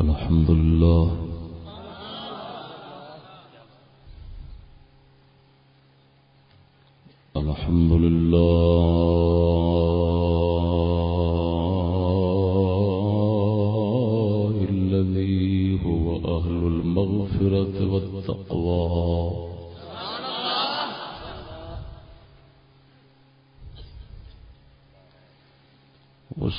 الحمد لله. الحمد لله.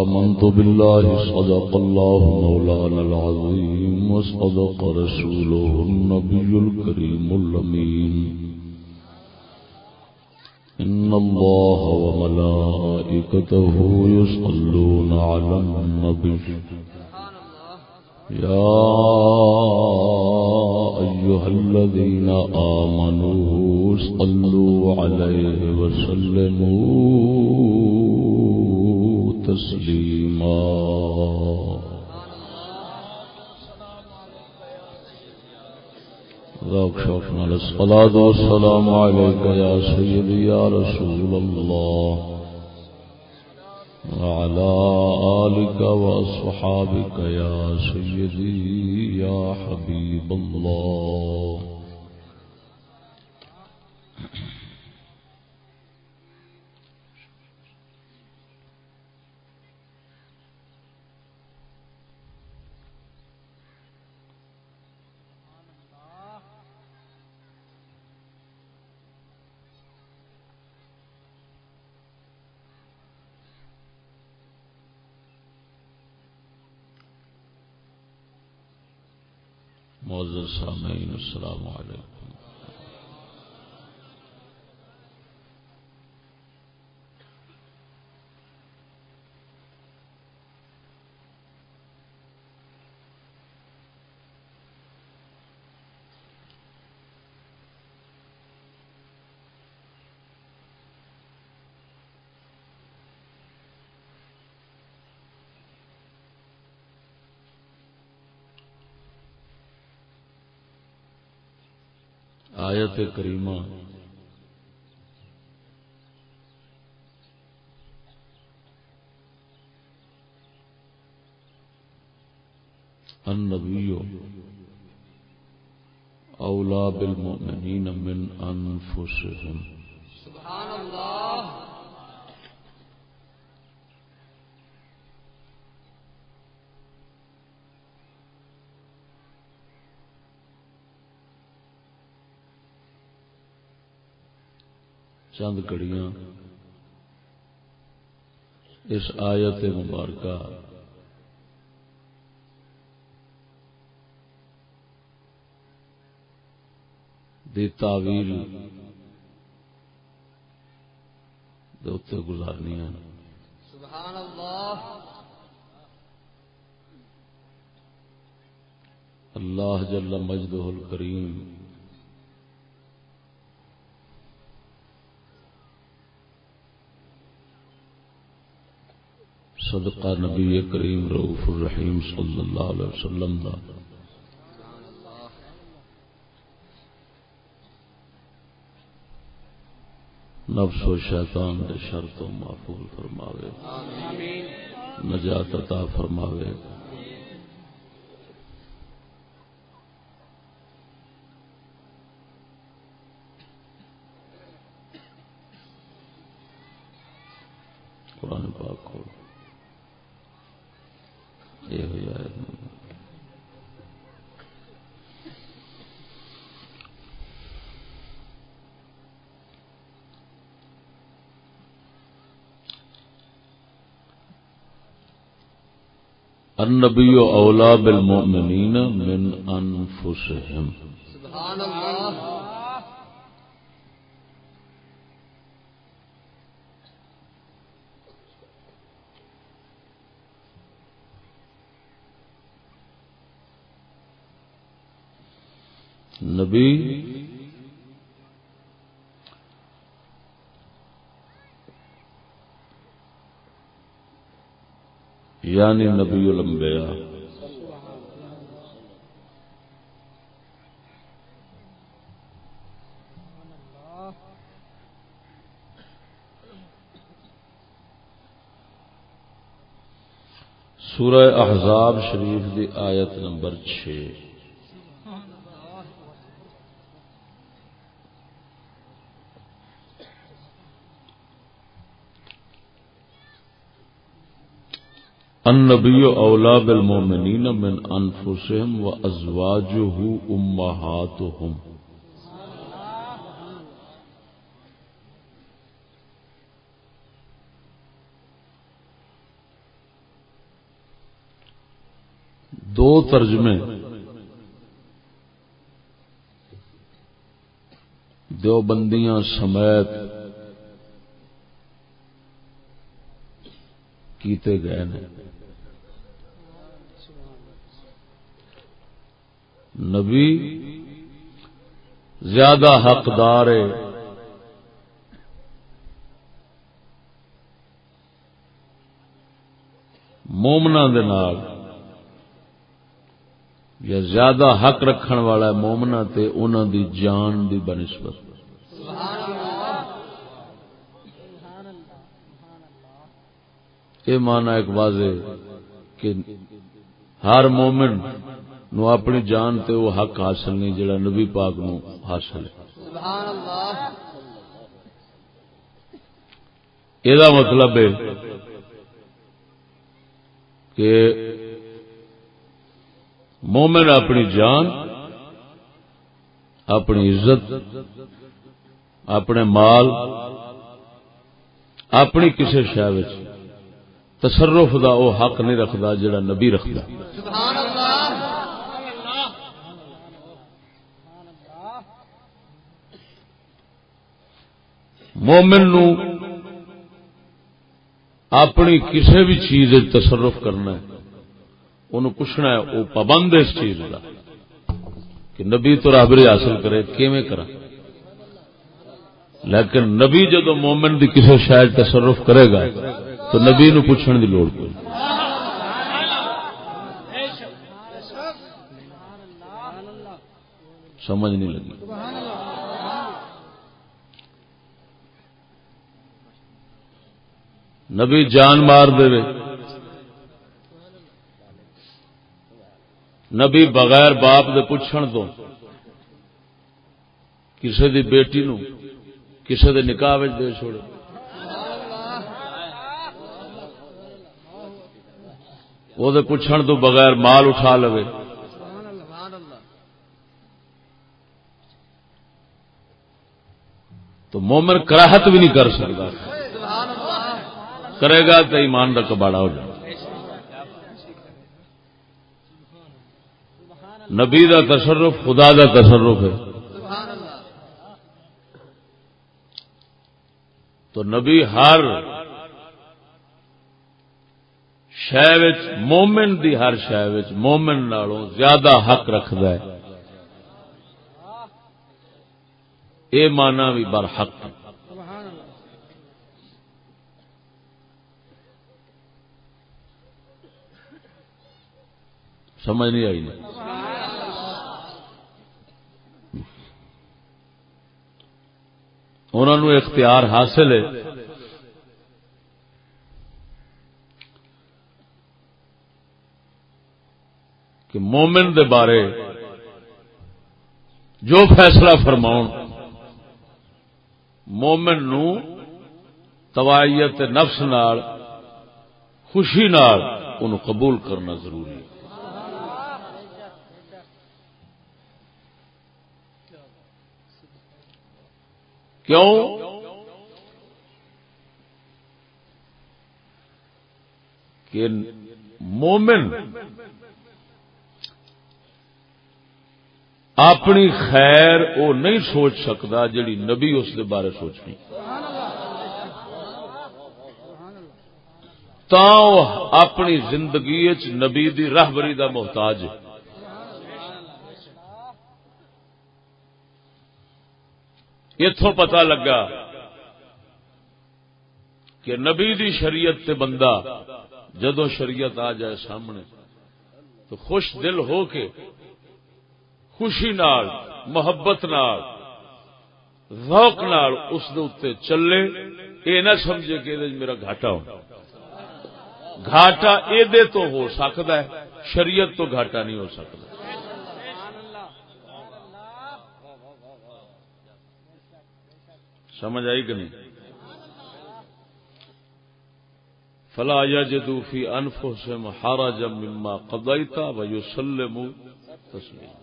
آمنت بالله صدق الله مولانا العظيم وصدق رسوله النبي الكريم اللمين إن الله وملائكته يصلون على النبي. يا أيها الذين آمنوا صلوا عليه وسلموا. تسلیما۔ ذوق شوق نال الصلاة والسلام عليك يا سيدي يا رسول الله وعلى آلك وأصحابك يا سيدي يا حبيب الله معزز سامعین السلام علیکم. آیات کریمہ۔ النبی اولا بالمؤمنین من انفسهم سبحان اللہ۔ چند کڑیاں اس آیت مبارکہ۔ دی تعویل دوتے گزارنی ہیں۔ سبحان اللہ اللہ جل مجدہ الکریم۔ صدقہ نبی کریم رعف الرحیم صلی اللہ علیہ وسلم دا۔ نفس و شیطان دے شر تو محفوظ فرماوے۔ نجات عطا فرماوے۔ قرآن پاک کھولو النبی اولا بالمؤمنین من انفسهم سبحان اللہ نبی یعنی نبی الانبیاء۔ سورہ احزاب شریف دی آیت نمبر چھ۔ النبی اولا بالمؤمنین من انفسهم و ازواجه امہاتهم دو ترجمے۔ دیوبندیاں سمیت کیتے گئے ہیں نبی زیادہ حقدار ہے۔ مومنا یا زیادہ حق رکھن والا مومنا تے انہوں دی جان دی بنسبت۔ یہ مانا ایک واضح کہ ہر مومن نو اپنی جان تے وہ حق حاصل نہیں جڑا نبی پاک نو حاصل ہے۔ یہ مطلب ہے کہ مومن اپنی جان اپنی عزت اپنے مال اپنی کسی شہر تصرف دا او حق نہیں رکھتا جڑا نبی رکھتا مومن نو اپنی کسی بھی چیز تصرف کرنا ہے، انہوں پوچھنا ہے، وہ پابند اس چیز کا کہ نبی تو رابری حاصل کرے، کیویں کرا؟ لیکن نبی جدو مومن دی کسی شاید تصرف کرے گا، تو نبی نو پوچھنے کی لوڑ کوئی۔ سمجھ نہیں لگی۔ نبی جان مار دے۔ نبی بغیر باپ دے پوچھن تو کسی دی بیٹی نو کسی دے نکاح دے چھوڑے۔ وہ پوچھن تو بغیر مال اٹھا لو تو مومن کراہت بھی نہیں کر سکتا۔ کرے گا تو ایمان کا کباڑا ہو جائے نبی کا تصرف خدا کا تصرف ہے۔ تو نبی ہر شہ مومن دی ہر شہ مومن نالوں زیادہ حق رکھد یہ مانا بھی بر حق۔ سمجھ نہیں آئی انہوں اختیار حاصل ہے۔ کہ مومن دے بارے جو فیصلہ فرماؤ مومن نو توائیت نفس نال، خوشی نال ان قبول کرنا ضروری ہے۔ کیوں؟ کہ مومن اپنی خیر وہ نہیں سوچ سکتا جڑی نبی اس دے بارے سوچنی۔ تا اپنی زندگی نبی دی راہبری دا محتاج ہے۔ اتوں پتا لگا کہ نبی دی شریعت تے بندہ جدو شریعت آ جائے سامنے تو خوش دل ہو کے خوشی نال، محبت نال، ذوق نال اس دے چلے۔ یہ نہ سمجھے کہ میرا گھاٹا ہو۔ گھاٹا یہ تو ہو سکتا ہے، شریعت تو گھاٹا نہیں ہو سکتا۔ سمجھ آئی کہ نہیں؟ فلا یجدو فی انفسهم حرجا مما قضیت و یسلموا تسلیما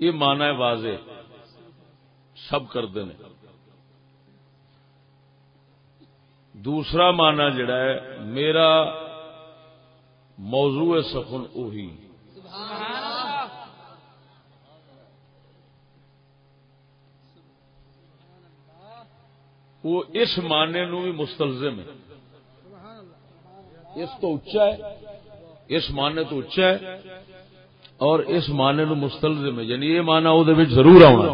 یہ مانا ہے واضح سب کرتے ہیں دوسرا مانا جڑا ہے، میرا موضوع سخن اوہی۔ سبحان وہ اس معنی نو بھی مستلزم ہے۔ اس تو اچا ہے۔ اس معنی تو اچا ہے اور اس معنی نو مستلزم ہے۔ یعنی یہ معنی وہ ضرور آنا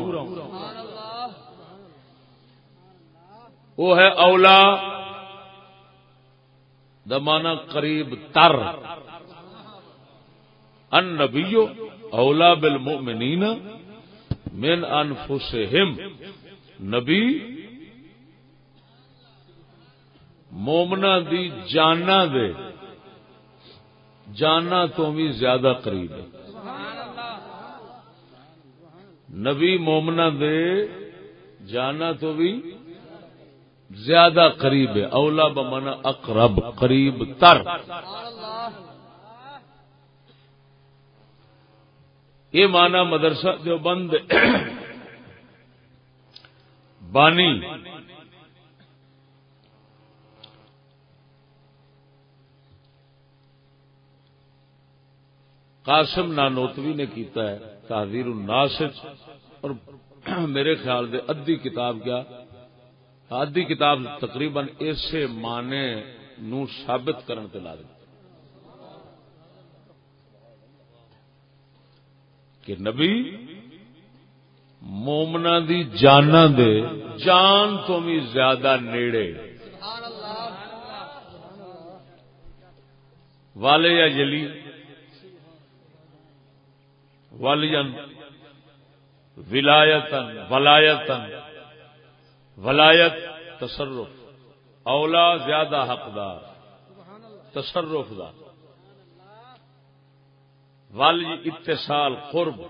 وہ ہے اولا۔ دمانا قریب تر۔ ان نبیو اولا بالمؤمنین من انفسہم۔ نبی مومنا دی جانا دے جانا تو بھی زیادہ قریب ہے۔ نبی مومنا دے جانا تو بھی زیادہ قریب ہے۔ اولا بمنا اقرب، قریب تر۔ یہ مانا مدرسہ جو بند بانی قاسم نانوتوی نے کیتا ہے تحریر الناس اور میرے خیال دے ادھی کتاب کیا؟ ادھی کتاب تقریباً اسے معنی نو ثابت کرن تے لا کہ نبی مومنا دی جانا دے جان تو بھی زیادہ نیڑے۔ والے یا جلی ولین ولایتن ولایتن ولایت تصرف، اولا زیادہ حقدار، تصرف دا۔ ولی اتصال قرب،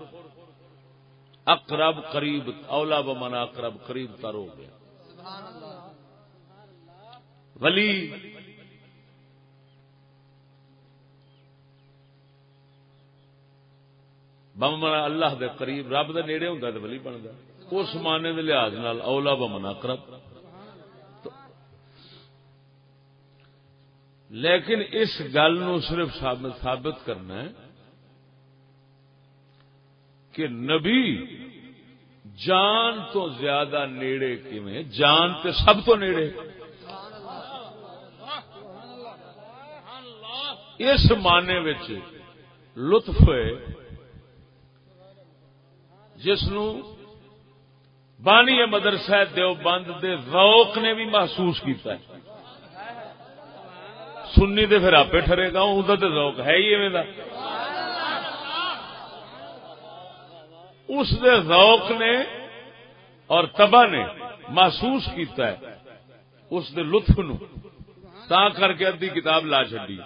اقرب قریب، اولا بمنا اقرب قریب تر ہو گیا ولی بمنا اللہ دے قریب، رب دے نیڑے ہوں تو ولی بنتا اس معنی کے لحاظ نال اولا بمنا کرب لیکن اس گل نو صرف ثابت کرنا ہے کہ نبی جان تو زیادہ نیڑے کیویں جان تے سب تو نیڑے۔ اس معنی لطف ہے جس نو بانی مدرسہ دیوبند دے روک نے بھی محسوس کیتا ہے۔ سنی دے پھر آپ ٹھرے گا اندر تو روک ہے ہی ایویں اس دے روک نے اور تبا نے محسوس کیتا ہے۔ اس دے لطف نو۔ تا کر کے ادی کتاب لا چڈی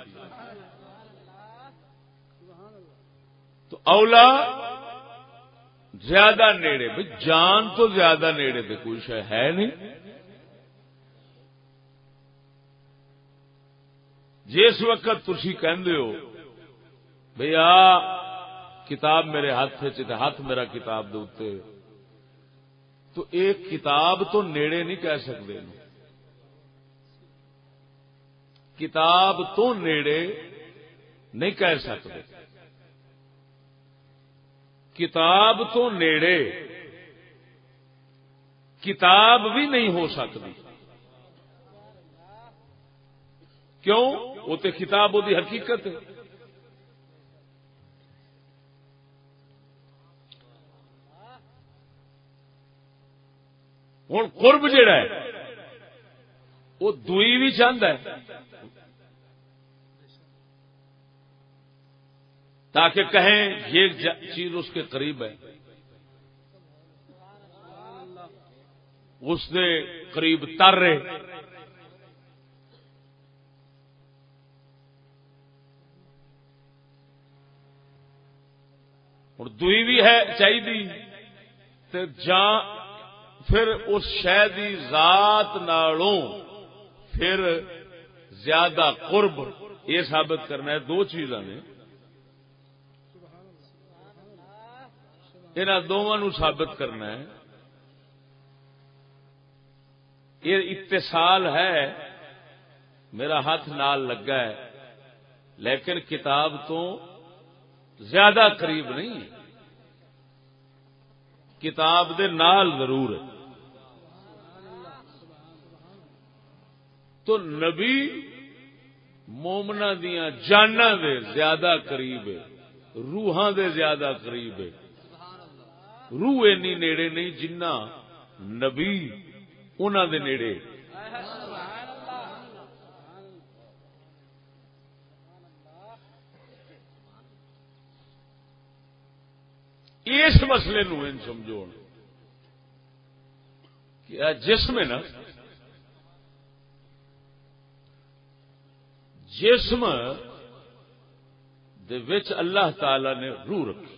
تو اولا زیادہ نیڑے، بھائی جان تو زیادہ نیڑے تو کوئی شہ ہے نہیں۔ جس وقت تھی ہو بھائی آ، کتاب میرے ہاتھ ہاتھ میرا کتاب دے تو ایک کتاب تو نیڑے نہیں کہہ سکتے کتاب تو نیڑے نہیں کہہ سکتے کتاب تو نیڑے۔ کتاب بھی نہیں ہو سکتی۔ کیوں؟ وہ تو کتاب وہ حقیقت ہے۔ ہوں قرب جڑا ہے، وہ دئی بھی چاہتا ہے۔ تاکہ کہیں یہ چیز اس کے قریب ہے۔ اس نے قریب تر رہے اور دئی بھی ہے چاہیے جان پھر اس شہ ذات نالوں پھر زیادہ قرب، یہ ثابت کرنا ہے دو چیزاں نے۔ ان دونوں ثابت کرنا ہے۔ یہ اتصال ہے۔ میرا ہاتھ نال لگا ہے۔ لیکن کتاب تو زیادہ قریب نہیں۔ کتاب دے نال ضرور ہے۔ تو نبی مومنا دیا جانا دے زیادہ قریب ہے۔ روحاں دے زیادہ قریب ہے۔ روح اینی نیڑے نہیں، جنہ نبی انہوں دے نیڑے۔ اس مسئلے نو سمجھو کہ جسم ہے نا، جسم دے وچ اللہ تعالی نے روح رکھی۔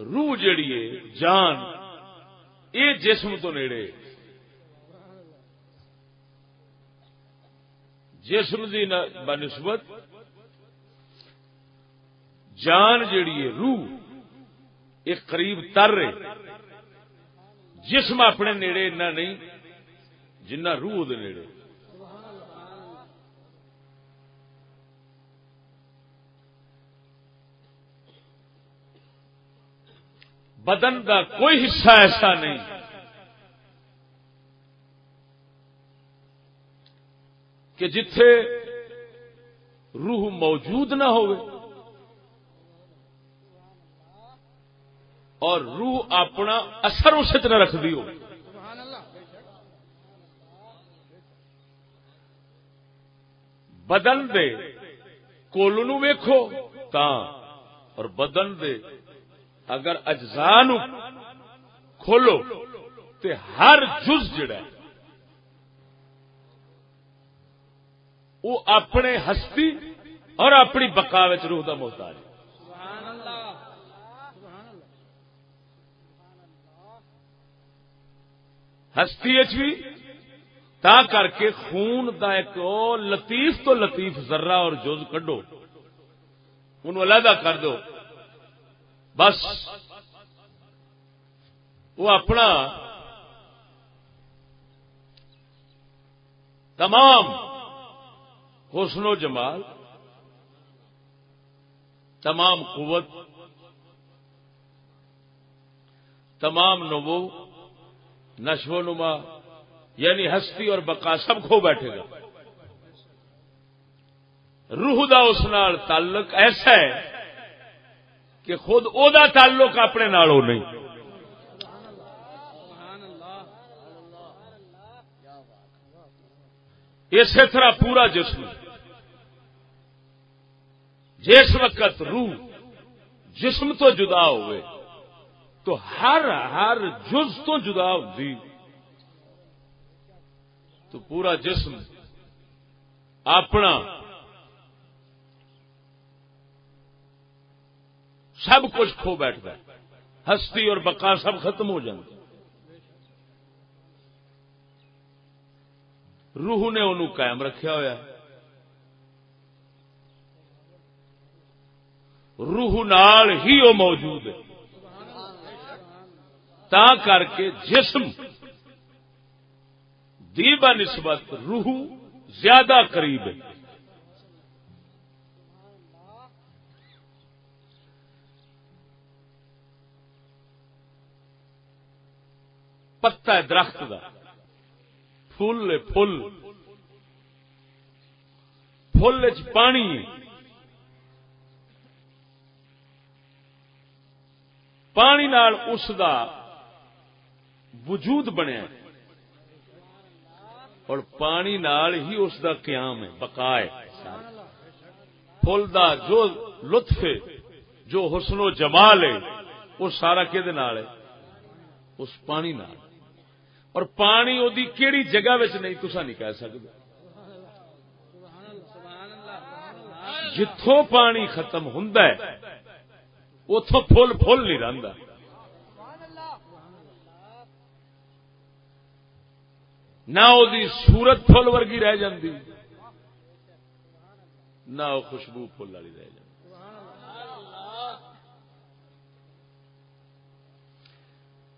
روح جیڑی ہے، جان یہ جسم تو نیڑے۔ جسم کی بنسبت جان جیڑی ہے، روح، ایک قریب تر رہے جسم اپنے نیڑے اتنا نہیں، جنہ روح دے نیڑے۔ بدن کا کوئی حصہ ایسا نہیں۔ کہ جتھے روح موجود نہ ہو اور روح اپنا اثر اس نہ رکھتی ہو بدن دے کول ویکھو تا اور بدن دے اگر اجزاء کھولو تے ہر جز جڑا ہے، وہ اپنے ہستی اور اپنی بکا روح کا محتاج ہے۔ ہستی بھی تا کر کے خون دا ایک لطیف تو لطیف ذرہ اور جز کڈو ان علیحدہ کر دو۔ بس وہ اپنا تمام حسن و جمال، تمام قوت، تمام نبو، نشو نما یعنی ہستی اور بقا سب کھو بیٹھے گا۔ روح دا اس نال تعلق ایسا ہے کہ خود او دا تعلق اپنے نالوں نہیں۔ اسی طرح پورا جسم۔ جس وقت روح جسم تو جدا ہوئے، تو ہر ہر جز تو جدا ہوتی تو پورا جسم اپنا سب کچھ کھو بیٹھتا ہے۔ ہستی اور بقا سب ختم ہو جاتا روح نے انہوں قائم رکھا ہوا روح نال ہی وہ موجود ہے۔ تا کر کے جسم دی بہ نسبت روح زیادہ قریب ہے۔ پتا ہے درخت کا فل فل فل پانی۔ پانی نال اس دا وجود بنیا۔ اور پانی نال ہی اس دا قیام ہے، بقا ہے۔ فل دا جو لطف ہے، جو حسن و جمال ہے، وہ سارا کہ اس پانی نال۔ اور پانی وہ کیڑی جگہ نہیں تسا نہیں کہہ سکتے جتوں پانی ختم ہوں اتوں فل فل نہیں رہتا نہ وہ سورت فل ورگی رہ جاندی، نہ وہ خوشبو فل والی رہ جاتی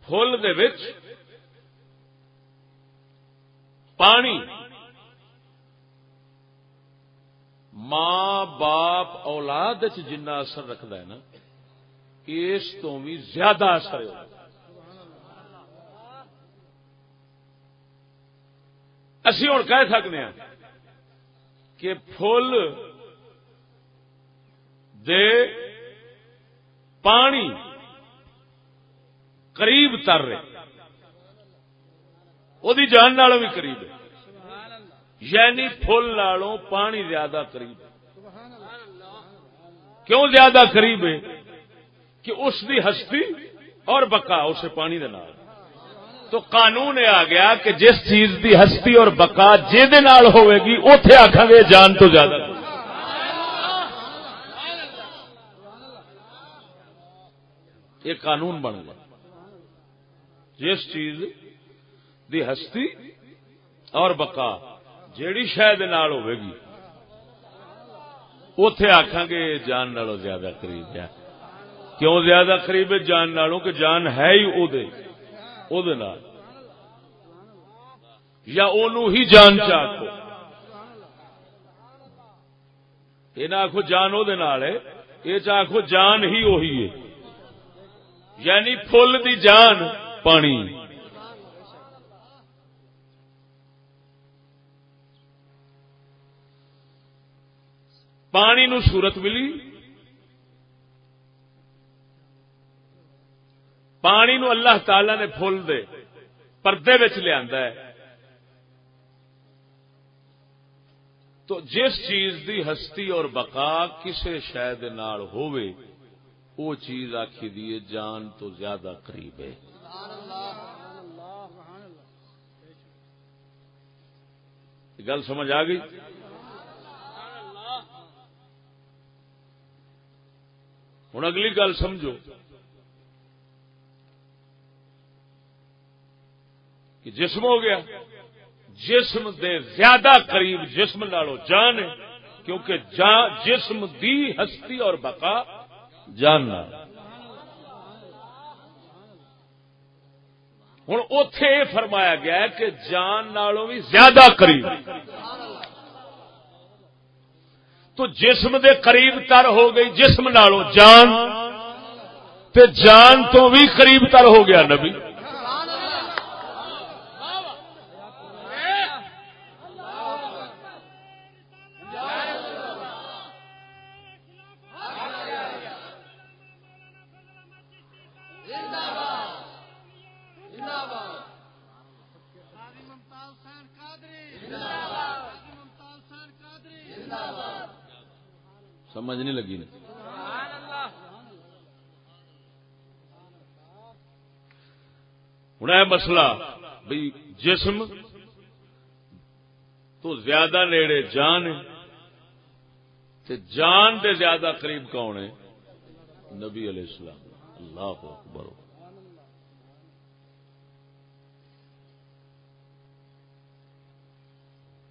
فل پانی۔ ماں باپ اولاد جنا اثر رکھد ہے نا، اس تو بھی زیادہ اثر اسی ہوں کہہ سکتے ہیں کہ فل دے پانی قریب تر رہے۔ وہ جان نالوں بھی قریب ہے یعنی فل نالوں پانی زیادہ قریب ہے کیوں زیادہ قریب ہے کہ اس دی ہستی اور بکا اسے پانی دے نال تو قانون آ گیا کہ جس چیز دی ہستی اور بکا نال ہوئے گی اتے آخا گے جان تو زیادہ یہ قانون بن گیا جس چیز دی ہستی اور بکا جیڑی شاید نال ہوئے گی۔ اتے آخان گے جان نالوں زیادہ قریب ہے۔ کیوں زیادہ قریب ہے؟ جان نالوں کہ جان ہے ہی او دے او دے نال۔ یا اونو ہی جان چاہو یہ نہ آخو جان وہ یہ چاہو جان ہی وہی ہے۔ یعنی فل دی جان، پانی۔ پانی نو صورت ملی۔ پانی نو اللہ تعالی نے فل دے۔ پردے لیا تو جس چیز دی ہستی اور بقا کسی شاید وہ چیز آخی دیے جان تو زیادہ قریب ہے۔ گل سمجھ آ گئی؟ ہوں اگلی گل سمجھو۔ کہ جسم ہو گیا۔ جسم دے زیادہ قریب جسم نالو جان ہے، کیونکہ جسم دی ہستی اور بقا جاننا ہوں اتے یہ فرمایا گیا کہ جان نالوں بھی زیادہ قریب۔ تو جسم دے قریب تر ہو گئی، جسم نالوں جان، تے جان تو بھی قریب تر ہو گیا نبی سمجھ نہیں لگی نا ہوں مسئلہ بھائی جسم تو زیادہ نیڑے جان تے جان دے زیادہ قریب کون ہے؟ نبی علیہ السلام۔ اللہ اکبر۔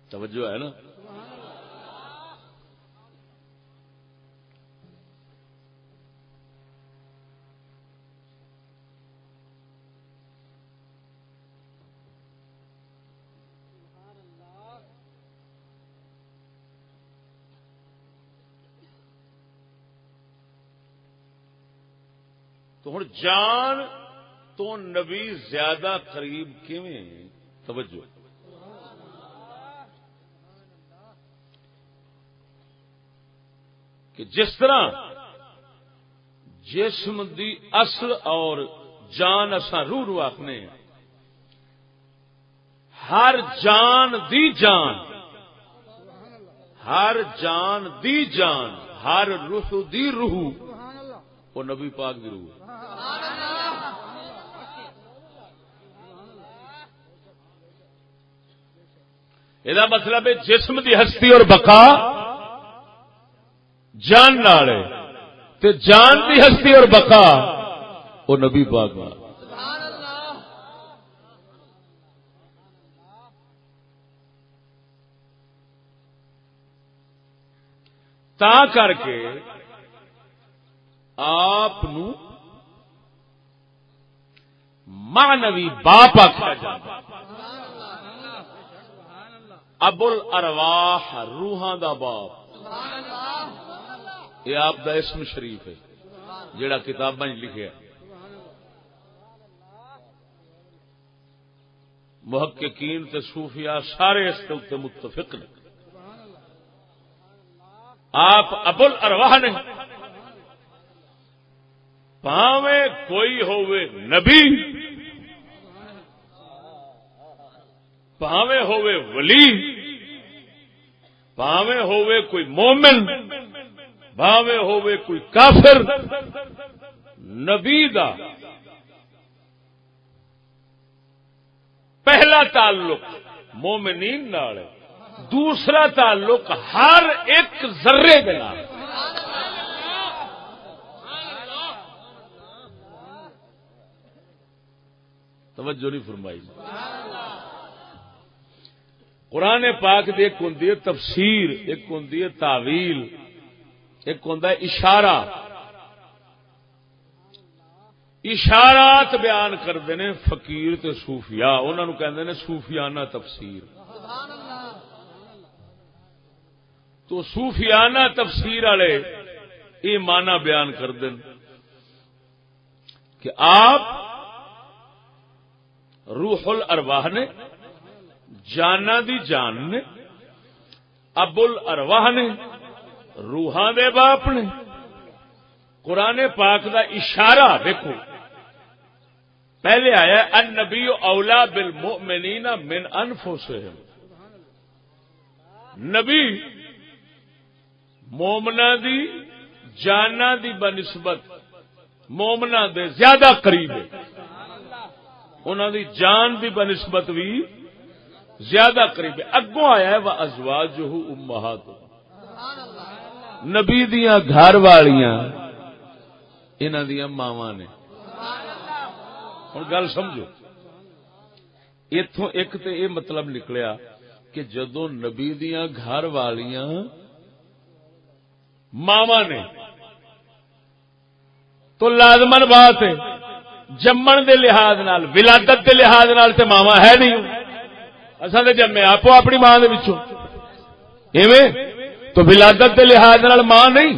توجہ ہے نا؟ تو ہوں جان تو نبی زیادہ قریب کیویں توجہ۔ کہ جس طرح جسم دی اصل اور جان اصا روح رو آخنے ہر جان دی جان، ہر جان دی جان، ہر روح دی روح، وہ نبی پاک دی روح یہ مطلب ہے جسم دی ہستی اور بقا جان تے جان دی ہستی اور بقا وہ نبی پاک تا کر کے آپ مانوی باپ آخر جاتا ابل ارواح روحاں دا باپ۔ یہ آپ دا اسم شریف ہے جڑا کتاباں لکھے محققین تے صوفیاء سارے اس کے متفق نے۔ آپ ابل ارواح نے پاوے کوئی ہوئے نبی پاوے ہوئے ولی۔ پاوے ہوئے کوئی مومن بھاوے ہوئے کوئی کافر۔ نبی دا پہلا تعلق مومنین نال دوسرا تعلق ہر ایک ذرے کے نال۔ توجہ نہیں فرمائی۔ قرآن پاک دی ایک ہوں تفسیر، ایک ہوں تعویل، ایک ہوں اشارہ۔ اشارات بیان کرتے ہیں فقیر تے صوفیاء انہوں کہندے نے صوفیانہ تفسیر۔ تو صوفیانہ تفسیر والے یہ مانا بیان کر دیں کہ آپ روح الارواح نے جانا دی جان نے ابل ارواہ نے، روحاں دے باپ نے۔ قرآن پاک دا اشارہ دیکھو۔ پہلے آیا ان نبی اولا بل من انفسہم۔ نبی مومنا دی جانا دی بنسبت مومنا دے زیادہ قریب ہے۔ انہوں دی جان دی بنسبت بھی زیادہ قریب ہے۔ اگوں آیا ہے وہ ازواج امہات نبی دیا گھر والیاں انہوں دیا ماوا نے۔ ہوں گل سمجھو۔ اتوں ایک تو یہ مطلب نکلیا کہ جدو نبی دیا گھر والیاں ماوا نے، تو لازمن بات ہے، جمن دے لحاظ نال، ولادت دے لحاظ نال تے ماوا ہے نہیں۔ اصل جمے آپ اپنی ماں ایویں؟ تو ولادت کے لحاظ ماں نہیں۔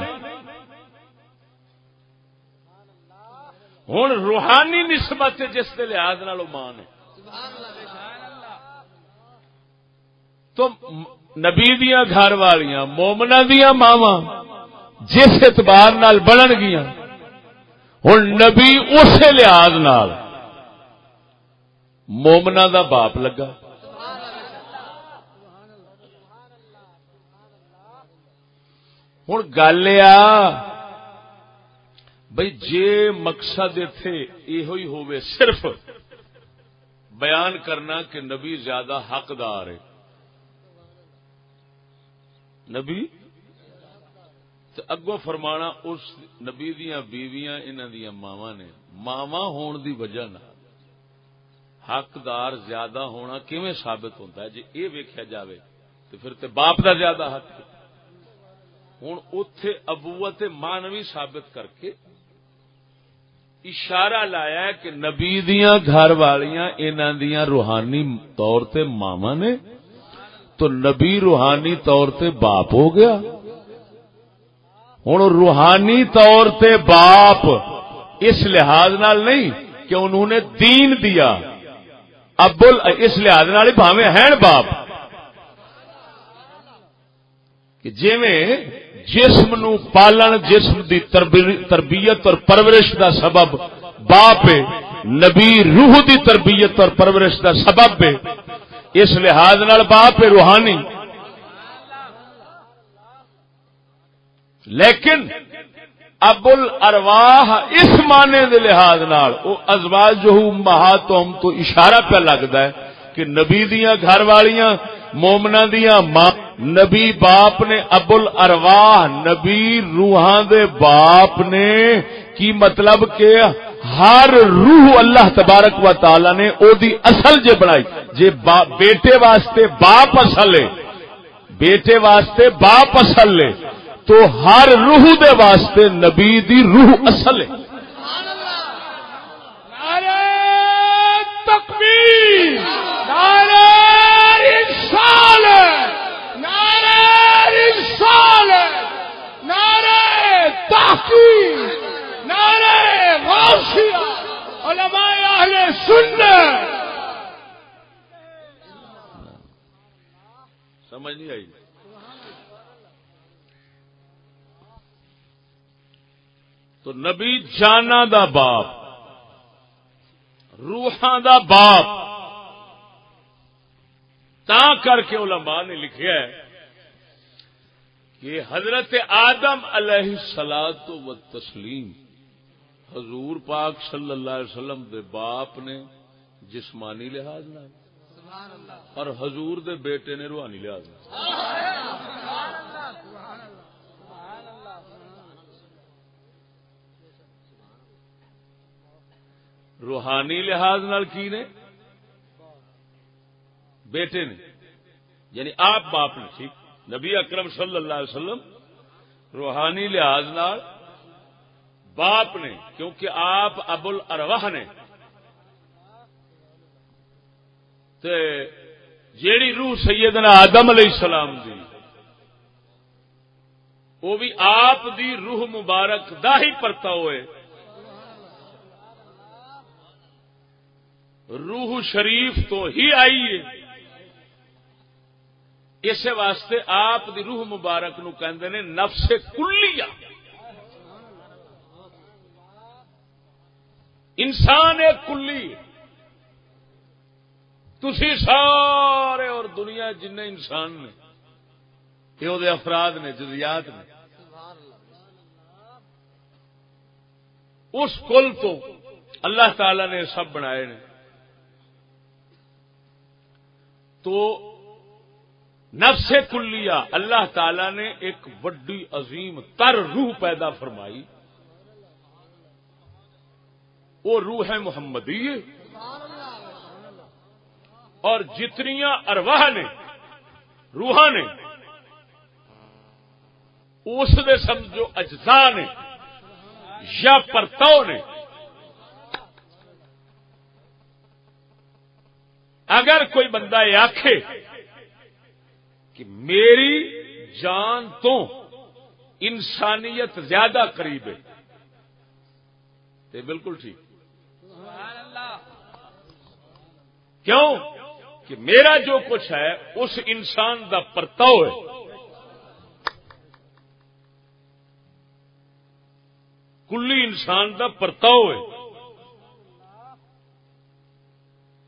ہوں روحانی نسبت جس کے لحاظ ماں نے۔ تو نبی دیا گھر والیاں مومنا دیا ماوا جس اعتبار نال بنن گیا ہوں نبی اس لحاظ مومنا دا باپ لگا۔ ہوں گل بھائی جے مقصد اتے یہ ہوئے صرف بیان کرنا کہ نبی زیادہ حقدار ہے نبی تو اگوں فرمانا اس نبی دیا بیویاں انہوں دیا ماوا نے ماوا ہون دی وجہ نہ حقدار زیادہ ہونا کیویں ثابت ہوتا ہے جی یہ ویکیا جاوے تو پھر تے باپ دا زیادہ حق ہے ہوں اتے ابوت مانوی ثابت کر کے اشارہ لایا کہ نبی دیا گھر والیاں انہوں دیا روحانی طور تے ماما نے تو نبی روحانی طور تے باپ ہو گیا۔ ہوں روحانی طور تے باپ اس لحاظ نال نہیں کہ انہوں نے دین دیا۔ ابل اس لحاظ نال بھاوے ہیں باپ۔ کہ جی جسم نو پالن، جسم دی تربیت اور پرورش دا سبب باپ ہے، نبی روح دی تربیت اور پرورش دا سبب ہے۔ اس لحاظ نال باپ ہے روحانی۔ لیکن ابل ارواہ اس معنی دے لحاظ نال، او ازواج جو مہا تو ہم تو اشارہ پہ لگتا ہے کہ نبی دیا گھر والیاں مومنا دیا ماں، نبی باپ نے ابل ارواہ نبی روحان دے باپ نے کی مطلب کہ ہر روح اللہ تبارک و تعالی نے او دی اصل جے بنائی، جے بیٹے واسطے باپ اصل ہے بیٹے واسطے باپ اصل ہے تو ہر روح دے واسطے نبی دی روح اصل ہے انسان نعرہ انسان نعرہ تحقیق! نعرہ غوثیہ علماء اہل سنت! سمجھ نہیں آئی۔ تو نبی جانا دا باپ، روحاں دا باپ تا کر کے علماء نے لکھا ہے کہ حضرت آدم علیہ سلاد و تسلیم حضور پاک صلی اللہ علیہ وسلم دے باپ نے جسمانی لحاظ نہ اور حضور دے بیٹے نے روحانی لحاظ روحانی لحاظ نال کی نے؟ بیٹے نے یعنی آپ باپ نے، ٹھیک؟ نبی اکرم صلی اللہ علیہ وسلم روحانی لحاظ نال باپ نے، کیونکہ آپ ابل ارواہ نے جیڑی روح سیدنا آدم علیہ السلام دی، وہ بھی آپ دی روح مبارک دا ہی پرتا ہوئے۔ روح شریف تو ہی آئی ہے۔ اس واسطے آپ دی روح مبارک نو کہندے نے نفس کلیا انسان ایک کلی۔ تھی سارے اور دنیا جن انسان نے، یہ افراد نے، جزیات نے۔ اس کل تو اللہ تعالی نے سب بنائے نے۔ تو نفس کلیا اللہ تعالی نے ایک وڈی عظیم تر روح پیدا فرمائی۔ وہ روح ہے۔ محمدی اور جتنی ارواہ نے روح نے، اس نے سمجھو اجزا نے، یا پرتو نے۔ اگر کوئی بندہ یہ آخ کہ میری جان تو انسانیت زیادہ قریب ہے۔ تو بالکل ٹھیک۔ کیوں؟ کہ میرا جو کچھ ہے، اس انسان دا پرتاؤ ہے۔ کلی انسان دا پرتاؤ ہے۔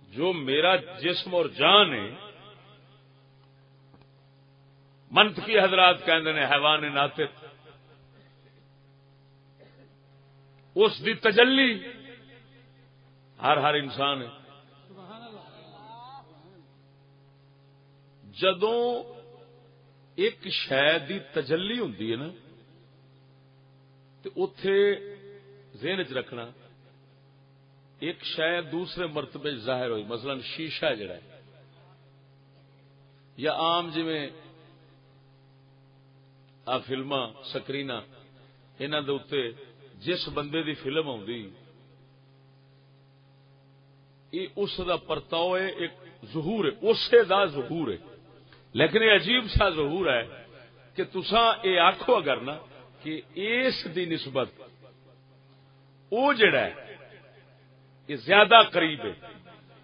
جو میرا جسم اور جان ہے منت کی حضرات کہ حیوان ناطق اس دی تجلی ہر ہر انسان ہے۔ جدوں ایک شہ دی تجلی ہوں نا تو اتے ذہن چ رکھنا، ایک شاید دوسرے مرتبے ظاہر ہوئی۔ مثلا شیشہ جڑا ہے، یا عام جی آ فلم سکرین انہوں جس بندے دی فلم اس دا پرتاؤ ہے ایک ظہور ہے اسے دا ظہور ہے لیکن یہ عجیب سا ظہور ہے کہ تسا یہ آخو اگر نا کہ اس دی نسبت وہ جڑا ہے یہ زیادہ قریب ہے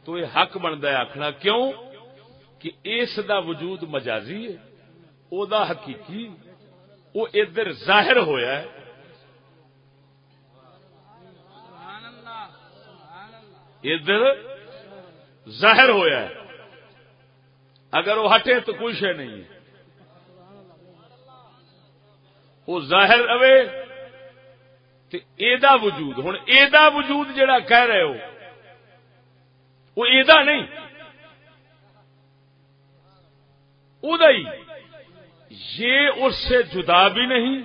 تو یہ حق بنتا ہے آخنا کیوں کہ اس دا وجود مجازی ہے او دا حقیقی وہ ادھر ظاہر ہویا ہے۔ ادھر ظاہر ہویا ہے۔ اگر وہ ہٹے تو کوئی شے نہیں ہے۔ وہ ظاہر رہے تو ایدا وجود ہوں ایدا وجود جڑا کہہ رہے ہو، وہ ایدا نہیں۔ ادائی یہ اس سے جدا بھی نہیں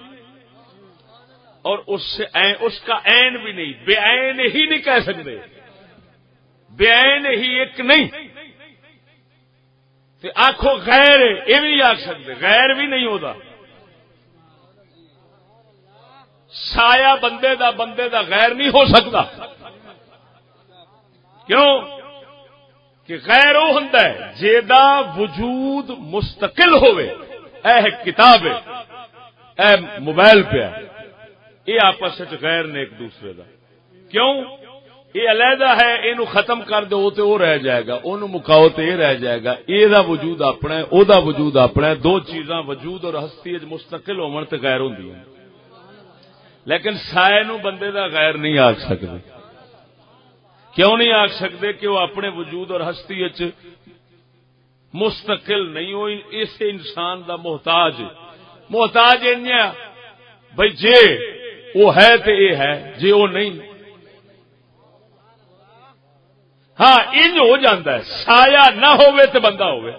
اور اس سے اس کا عین بھی نہیں۔ بے عین ہی نہیں کہہ سکتے۔ بے عین ہی ایک نہیں۔ آخو غیر، یہ بھی نہیں آخ سکتے۔ غیر بھی نہیں ہوتا۔ سایا بندے دا بندے دا غیر نہیں ہو سکتا۔ کیوں؟ کہ غیر وہ ہوں جا وجود مستقل ہوئے۔ اے کتاب اے موبائل پہ یہ آپس غیر نے ایک دوسرے دا۔ کیوں؟ یہ علیحدہ ہے یہ ختم کر دو تو وہ رہ جائے گا۔ ان مکاؤ تو یہ رہ جائے گا۔ یہ وجود اپنا او دا وجود اپنا دو چیزاں وجود اور ہستی مستقل ہون غیر ہوں لیکن سائے نو بندے دا غیر نہیں آخ سکتے کیوں نہیں آخ سکتے کہ وہ اپنے وجود اور ہستی مستقل نہیں ہو اس انسان دا محتاج محتاج بھائی جے وہ ہے تو یہ ہے، جے وہ نہیں۔ ہاں انج ہو جاتا ہے۔ سایا نہ ہوئے تو بندہ ہوئے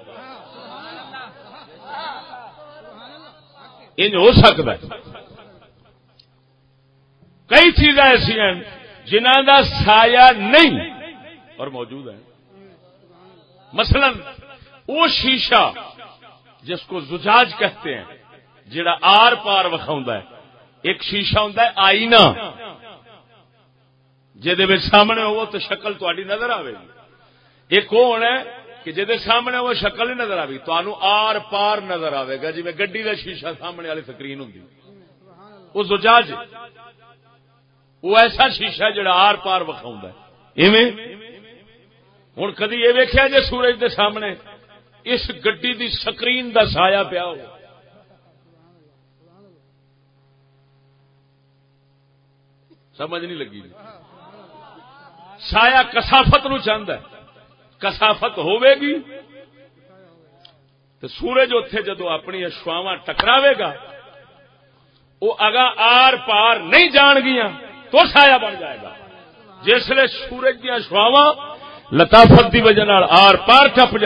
انج ہو سکتا ہے۔ کئی چیزیں ایسی ہیں جنہ کا سایہ نہیں اور موجود ہے مثلا وہ شیشہ جس کو زجاج کہتے ہیں، جڑا آر پار وکھاؤں ہے۔ ایک شیشہ ہوں آئینہ۔ جہد سامنے ہو تو شکل تاری نظر آئے گی۔ ایک وہ ہونا ہے کہ جہد سامنے وہ شکل نہیں نظر آئے تو آر پار نظر آئے گا جی گڈی کا شیشہ سامنے والی سکرین ہوں وہ زجاج وہ ایسا شیشہ جڑا آر پار وکھاؤں ہوں کدی یہ ویکیا جی سورج دے سامنے؟ اس گڈی دی سکرین دا سایہ پیا ہو۔ سمجھ نہیں لگی۔ سایہ کسافت نو چاہتا ہے۔ کسافت ہوے گی۔ تو سورج اتے جدو اپنی اشواوا ٹکراوے گا وہ اگا آر پار نہیں جان گیا تو سایہ بن جائے گا۔ جسے سورج دیا اشواوا لتافت کی وجہ آر پار ٹپ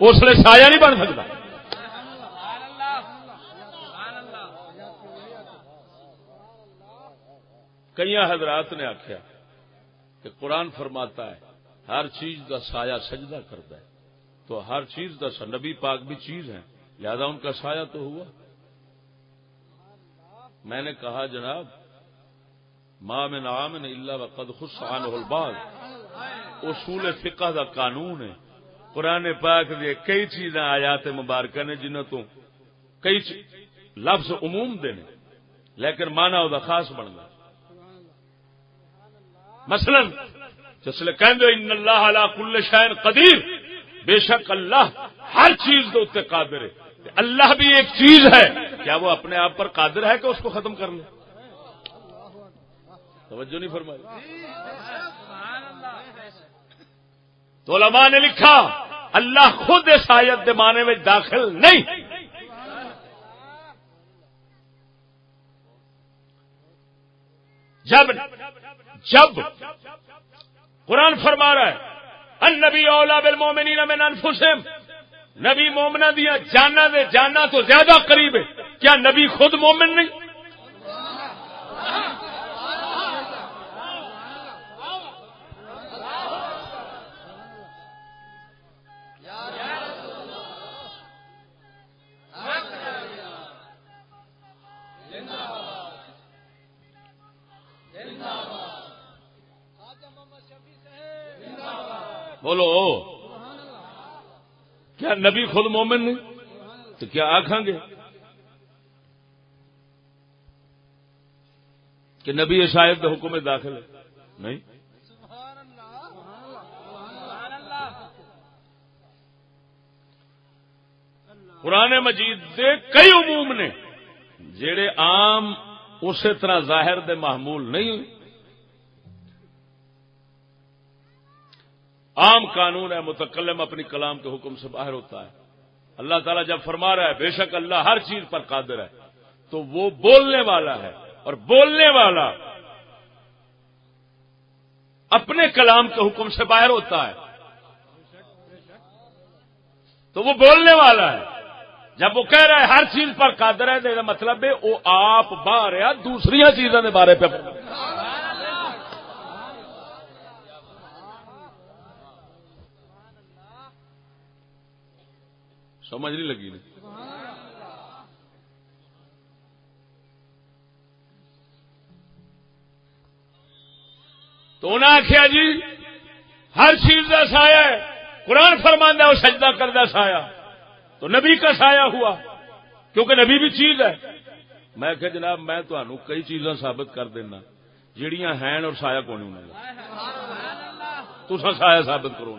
اس لیے سایہ نہیں بن سکتا۔ کئی حضرات نے آخیا کہ قرآن فرماتا ہے، ہر چیز کا سایہ سجدہ کرتا ہے۔ تو ہر چیز کا نبی پاک بھی چیز ہے لہذا ان کا سایہ تو ہوا۔ میں نے کہا، جناب ماں میں نام اللہ وقد خود سان الباغ۔ اصول فقہ کا قانون ہے۔ قرآن پاک دے کئی چیزاں آیات مبارکہ نے جنہوں تو کئی لفظ عموم دینے لیکن مانا وہ خاص بن گیا۔ مثلا جسے ان اللہ علا کل شائن قدیر بے شک اللہ ہر چیز کے اتنے قادر ہے۔ اللہ بھی ایک چیز ہے۔ کیا وہ اپنے آپ پر قادر ہے کہ اس کو ختم کر لے؟ توجہ نہیں فرمائی۔ تو علماء نے لکھا، اللہ خود اس آیت دمانے میں داخل نہیں۔ جب جب قرآن فرما رہا ہے ان نبی اولا بل مومنی من انفسم نبی مومنا دیا جانا دے، جانا تو زیادہ قریب ہے۔ کیا نبی خود مومن نہیں؟ بولو کیا نبی خود مومن نہیں؟ تو کیا آخان گے؟ کہ نبی شاید حکم داخل ہے۔ نہیں۔ قرآن مجید دے کئی عموم نے جڑے عام اسی طرح ظاہر دے محمول نہیں ہوئی عام قانون ہے، متکلم اپنی کلام کے حکم سے باہر ہوتا ہے۔ اللہ تعالیٰ جب فرما رہا ہے، بے شک اللہ ہر چیز پر قادر ہے، تو وہ بولنے والا ہے۔ اور بولنے والا اپنے کلام کے حکم سے باہر ہوتا ہے۔ تو وہ بولنے والا ہے۔ جب وہ کہہ رہا ہے، ہر چیز پر قادر ہے مطلب ہے، وہ آپ باہر ہے دوسری چیزوں کے بارے پہ۔ سمجھ نہیں لگی نہیں تو انہیں آخیا جی ہر چیز کا سایہ ہے قرآن فرماندہ وہ سجدہ کردہ سایہ۔ تو نبی کا سایہ ہوا کیونکہ نبی بھی چیز ہے۔ میں کہ جناب میں تمہوں کئی چیزاں ثابت کر دینا جڑیاں ہیں اور سایہ کون انہوں تو سایہ ثابت کرو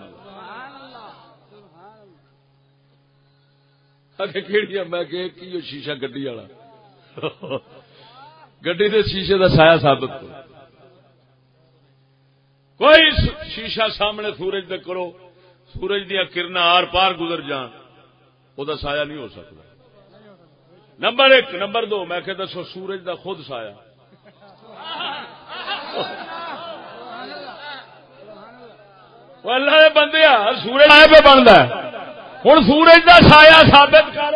کہڑی میں کہ شیشہ گڈی والا؟ گڈی کے شیشے کا سایہ ثابت کرو کوئی شیشہ سامنے سورج دے کرو، سورج دیا کرنا آر پار گزر جان وہ سایہ نہیں ہو سکتا۔ نمبر ایک، نمبر دو، میں کہ دسو سورج دا خود سایہ۔ اللہ بندے سورج پہ بنتا ہے۔ ہوں سورج دا سایہ ثابت کر۔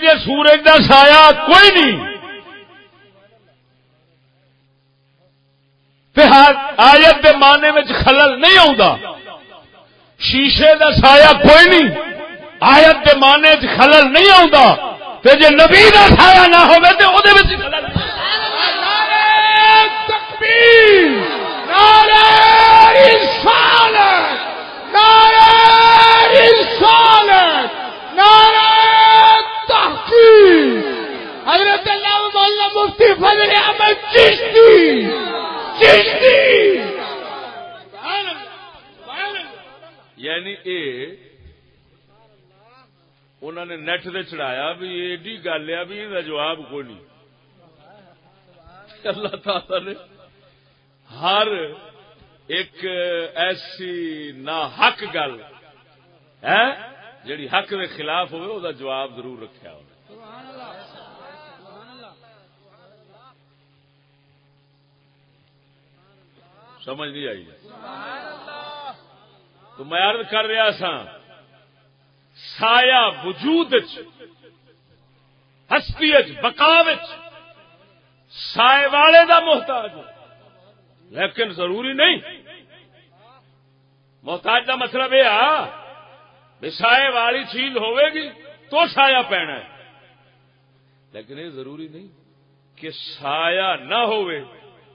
جی سورج دا سایہ کوئی نہیں۔ آیت کے معنی میں خلل نہیں آتا شیشے دا سایہ کوئی نہیں۔ آیت کے معنی چ خلل نہیں آتا جی نبی دا سایہ نہ ہو تو وہ نعرہ رسالت، نعرہ تحقیق۔ حضرت اللہ مولانا مفتی فضل احمد چشتی چشتی۔ یعنی اے انہوں نے نیٹ سے چڑھایا بھی ایڈی گل ہے بھی یہ جواب کوئی نہیں اللہ تعالی نے ہر ایک ایسی نہ حق گل، ہے؟ جیڑی حق کے خلاف ہوئے وہ جواب ضرور رکھا ہو سمجھ نہیں آئی۔ تو میں عرض کر رہا سا سایا وجود ہستی بکا سائے والے دا محتاج لیکن ضروری نہیں۔ محتاج دا مطلب یہ سائے والی چیز ہوے گی تو سایہ پینا ہے۔ لیکن یہ ضروری نہیں کہ سایہ نہ ہوئے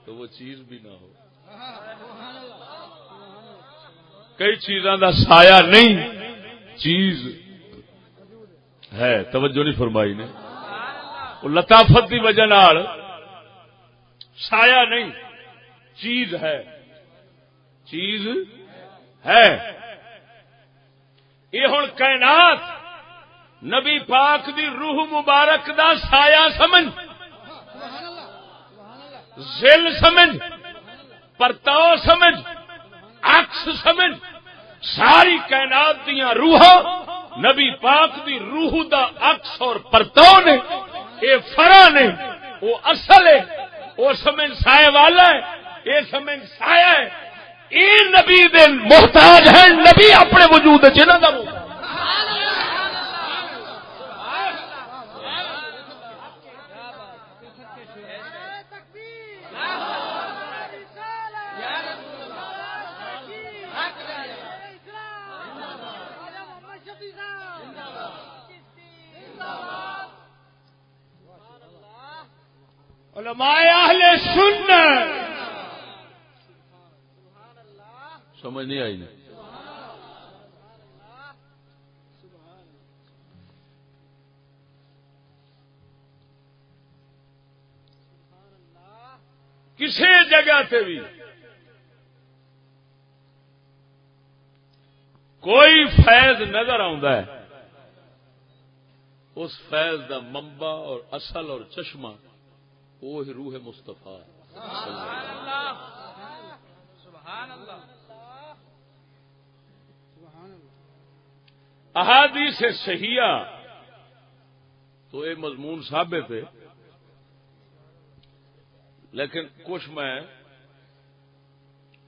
تو وہ چیز بھی نہ ہو۔ کئی چیزاں دا سایہ نہیں، چیز ہے۔ توجہ نہیں فرمائی نے۔ لطافت کی وجہ سایہ نہیں۔ چیز ہے۔ چیز ہے۔ یہ ہوں کائنات نبی پاک دی روح مبارک دا سایہ سمجھ۔ زل سمجھ پرتاؤ سمجھ اکس سمجھ۔ ساری کائنات دیا روح نبی پاک دی روح دا اکس اور پرتاؤ نے، یہ فرا نے، وہ اصل ہے، وہ سمجھ سائے والا ہے۔ یہ سمجھ سایہ ہے۔ یہ نبی دے محتاج ہیں، نبی اپنے وجود جنہ کا علماء اہل سنت سمجھ نہیں آئی کسی جگہ تے بھی کوئی فیض نظر ہے، اس فیض دا منبع اور اصل اور چشمہ وہ روح مستفا احادی سے صحیح تو یہ مضمون ثابت ہے۔ لیکن کچھ میں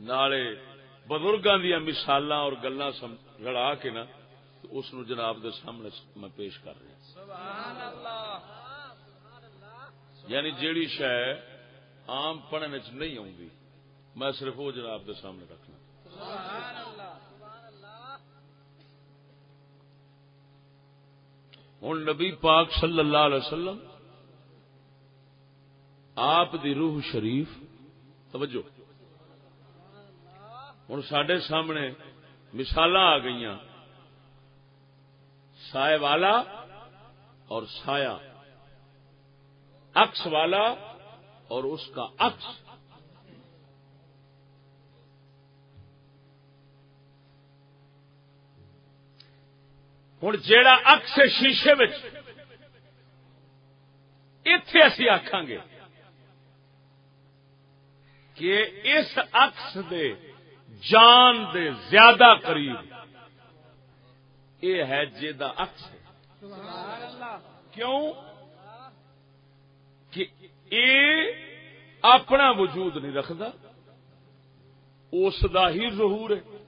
نالے بزرگوں دیا مثال اور گلا لڑا کے نا اس جناب دے سامنے میں پیش کر رہا یعنی جیڑی شہ عام پڑھنے چ نہیں آؤں گی، میں صرف وہ جناب دے سامنے رکھنا۔ ہوں نبی پاک صلی اللہ علیہ وسلم، آپ دی روح شریف، توجہ، ہوں سڈے سامنے مثال آ گئی سائے والا اور سایہ اکس والا اور اس کا اکس ہوں جیڑا اکس شیشے اتے اسی آخان گے کہ اس اکس دے جان دے زیادہ قریب یہ ہے جا اکس کیوں؟ کہ اے اپنا وجود نہیں رکھتا اس دا ہی ظہور ہے۔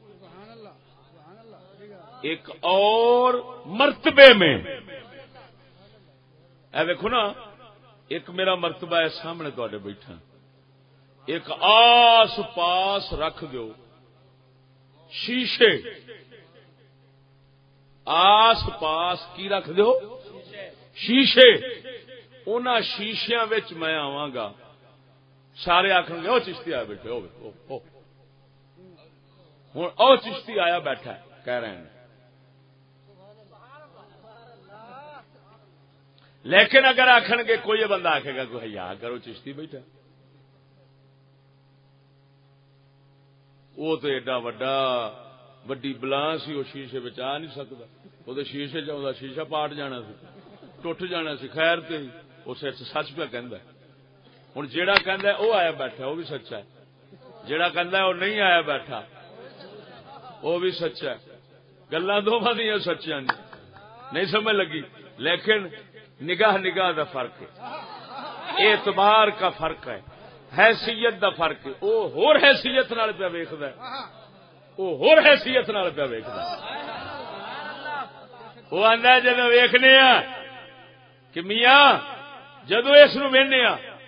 ایک اور مرتبے میں۔ اے دیکھو نا، ایک میرا مرتبہ ہے سامنے تے بیٹھا ایک آس پاس رکھ دو شیشے۔ آس پاس کی رکھ دو شیشے۔ ان شیشیا میں آوا گا۔ سارے آخر گے وہ چشتی آیا بیٹھے ہوں او چشتی آیا بیٹھا کہہ رہے ہیں۔ لیکن اگر آخر گے کوئی بندہ آخے گا کوئی یا کرو چشتی بیٹھا۔ وہ تو ایڈا وڈا، وڈی بلان سی، وہ شیشے بچ آ نہیں سکتا۔ وہ شیشے چاہتا شیشہ پاٹ جانا سی، ٹوٹ جانا سی، خیر تے اس سچ پہ کہ ہوں جیڑا کہ وہ آیا بیٹھا، وہ بھی سچا ہے۔ جیڑا کہ وہ نہیں آیا بیٹھا۔ وہ بھی سچا ہے۔ گلا دونوں دیا سچیاں نہیں سمجھ لگی۔ لیکن نگاہ نگاہ دا فرق ہے۔ اعتبار کا فرق ہے۔ حیثیت دا فرق ہے۔ وہ ہور حیثیت نال پیا ویکد وہ ہور حیثیت نال پیا ویکد وہ آدھا جب ویخنے کہ میاں جدو اس وہنے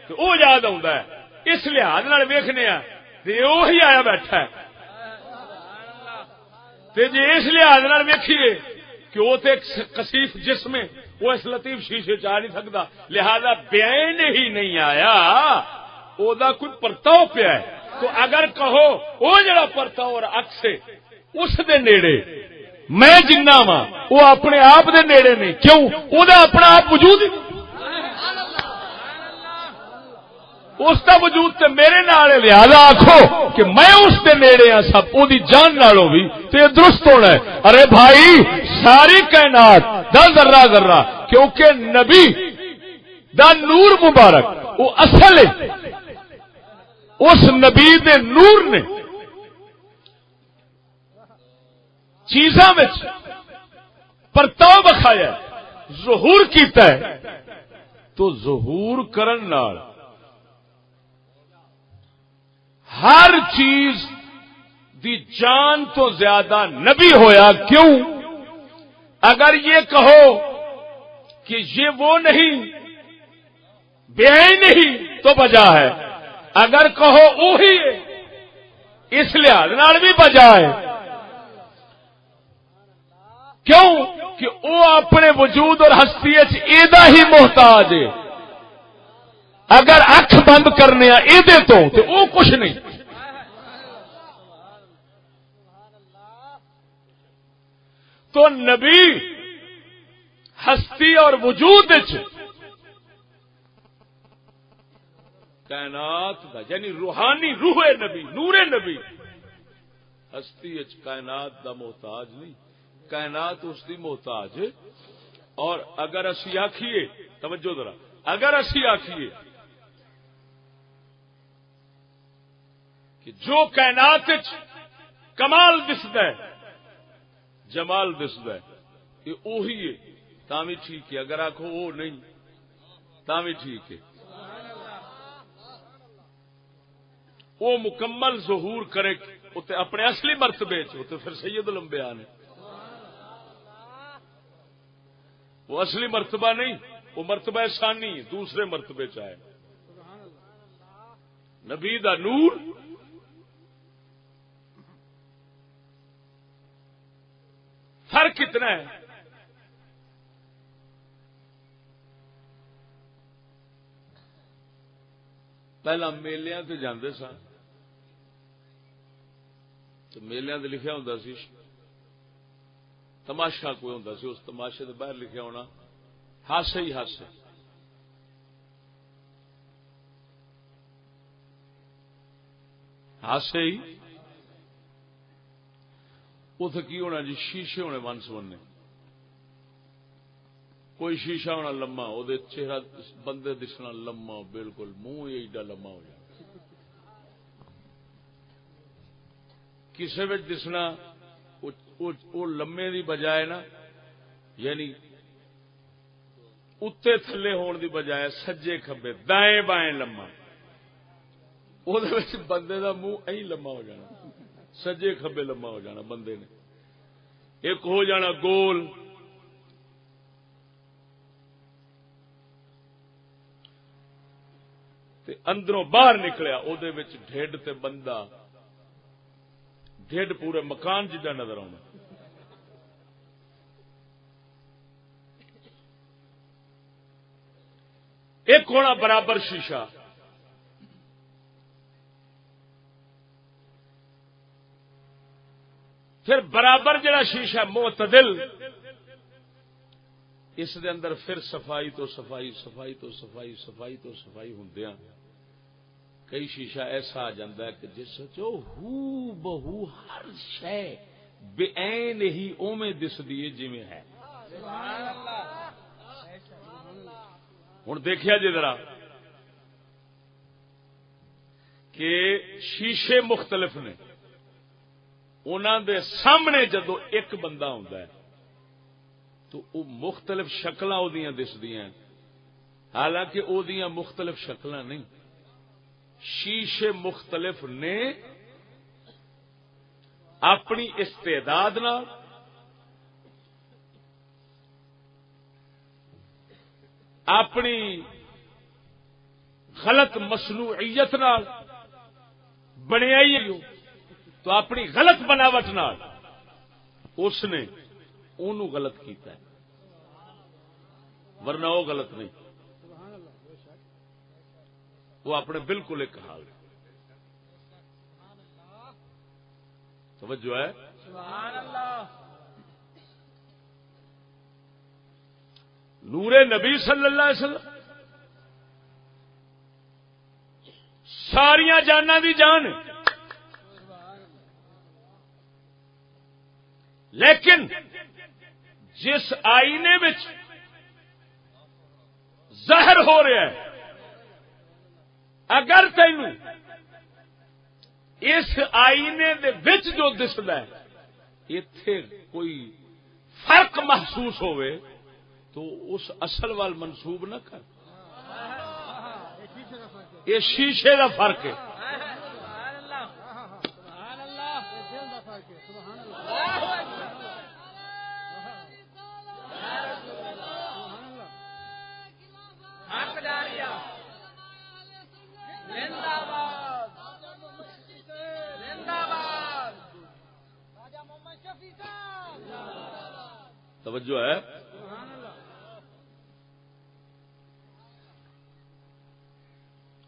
تو وہ یاد آ اس لحاظ ویخنے وہی آیا بیٹھا ہے۔ جی اس لحاظ ویکھیے کہ وہ تو کسیف جسم ہے۔ وہ اس لطیف شیشے چاہ نہیں سکتا۔ لہذا بین ہی نہیں آیا دا کوئی پرتاؤ پیا ہے۔ تو اگر کہو، وہ جڑا پرتاؤ اور اکس اس دے نیڑے۔ میں جنا وا وہ اپنے آپ دے نیڑے نہیں۔ کیوں؟ وہ اپنا آپ وجود اس کا وجود تے میرے نال لہذا آخو کہ میں اس دے نیڑے ہاں سب وہ جان نالوں بھی۔ تو یہ درست ہونا ہے۔ ارے بھائی ساری کائنات، دا ذرہ ذرہ، کیونکہ نبی دا نور مبارک وہ اصل ہے۔ اس نبی دے نور نے چیزاں پرتاؤ بکھایا ظہور کیتا ہے۔ تو ظہور کرن نال ہر چیز دی جان تو زیادہ نبی ہویا، کیوں؟ اگر یہ کہو کہ یہ وہ نہیں، بے نہیں، تو بجا ہے۔ اگر کہو وہی اس لحاظ بھی بجا ہے۔ کیوں؟ کہ وہ اپنے وجود اور ہستی ایدا ہی محتاج ہے۔ اگر اکھ بند کرنے یہ تو وہ کچھ نہیں۔ تو نبی ہستی اور وجود کائنات دا یعنی روحانی روح نبی، نور نبی، ہستی کائنات دا محتاج نہیں۔ کائنات اس دی محتاج۔ اور اگر اسی آخیے توجہ ذرا، اگر اسی آخیے کہ جو کائنات کمال دسد ہے جمال دسد ہے یہ اوہی ہے تا بھی ٹھیک ہے۔ اگر آخو وہ نہیں تا بھی ٹھیک ہے۔ وہ مکمل ظہور کرے اپنے اصلی مرتبے پھر سید لمبیا نے۔ وہ اصلی مرتبہ نہیں، وہ مرتبہ ثانی دوسرے مرتبے چاہے نبی دا نور فرق کتنا ہے؟ پہلا میلیا سے جانے سن۔ تو میلیا لکھا ہوں سی۔ تماشا کوئی ہوں سی، اس تماشے کے باہر لکھا ہونا۔ ہاسے ہی ہاسے۔ ہاسے ہی اتنے کی ہونا جی؟ شیشے ہونے من سمنے کوئی شیشہ ہونا لما وہ چہرہ بندے دسنا لما بالکل منہ ایڈا لما ہو جائے کسی دسنا وہ لمے دی بجائے نا یعنی اتنے تھلے ہون دی بجائے سجے کبے دائیں بائیں لما وہ بندے دا منہ ای لما ہو جانا۔ سجے کبے لما ہو جانا بندے نے۔ ایک ہو جانا گول۔ تے اندروں باہر نکلیا ڈھڈ تے بندہ۔ ڈھڈ پورے مکان جا نظر آنا ایک ہونا برابر شیشہ۔ پھر برابر جڑا شیشہ معتدل، اس دے اندر پھر صفائی تو صفائی صفائی تو صفائی صفائی تو صفائی ہوں کئی شیشہ ایسا آ جاتا ہے کہ جس چو ہو بہو ہر شے بے این ہی اوے دس دیے جی میں ہے۔ ہوں دیکھا جی ذرا کہ شیشے مختلف نے۔ انہوں دے سامنے جدو ایک بندہ ہوں تو وہ مختلف شکل دسدیا حالانکہ وہ مختلف شکل نہیں۔ شیشے مختلف نے اپنی استعداد نال اپنی غلط مصنوعیت نال بنیا تو اپنی غلط بناوٹ نال اس نے انہوں غلط کیتا ہے۔ ورنہ وہ غلط نہیں۔ وہ اپنے بالکل ایک حال ہے۔ توجہ ہے۔ سبحان اللہ نور نبی صلی اللہ علیہ وسلم۔ ساریا جانا دی جان لیکن جس آئینے زہر ہو رہا ہے، اگر تین اس آئینے دے وچ جو دسد اتے کوئی فرق محسوس ہوئے، تو اس اصل وال منسوب نہ کر۔ یہ شیشے کا فرق ہے۔ توجہ ہے۔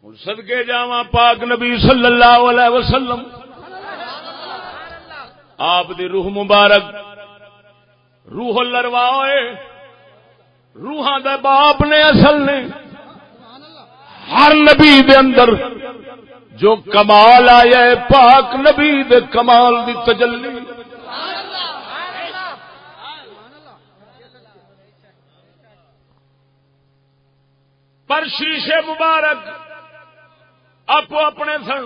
ہوں سدکے جا پاک نبی صلی اللہ علیہ وسلم۔ آپ دی روح مبارک، روح لروا ہوئے۔ روحان دے باپ نے، اصل نے۔ ہر نبی دے اندر جو کمال آیا ہے، پاک نبی دے کمال دی تجلی۔ پر شیشے مبارک۔ آپ اپنے سن۔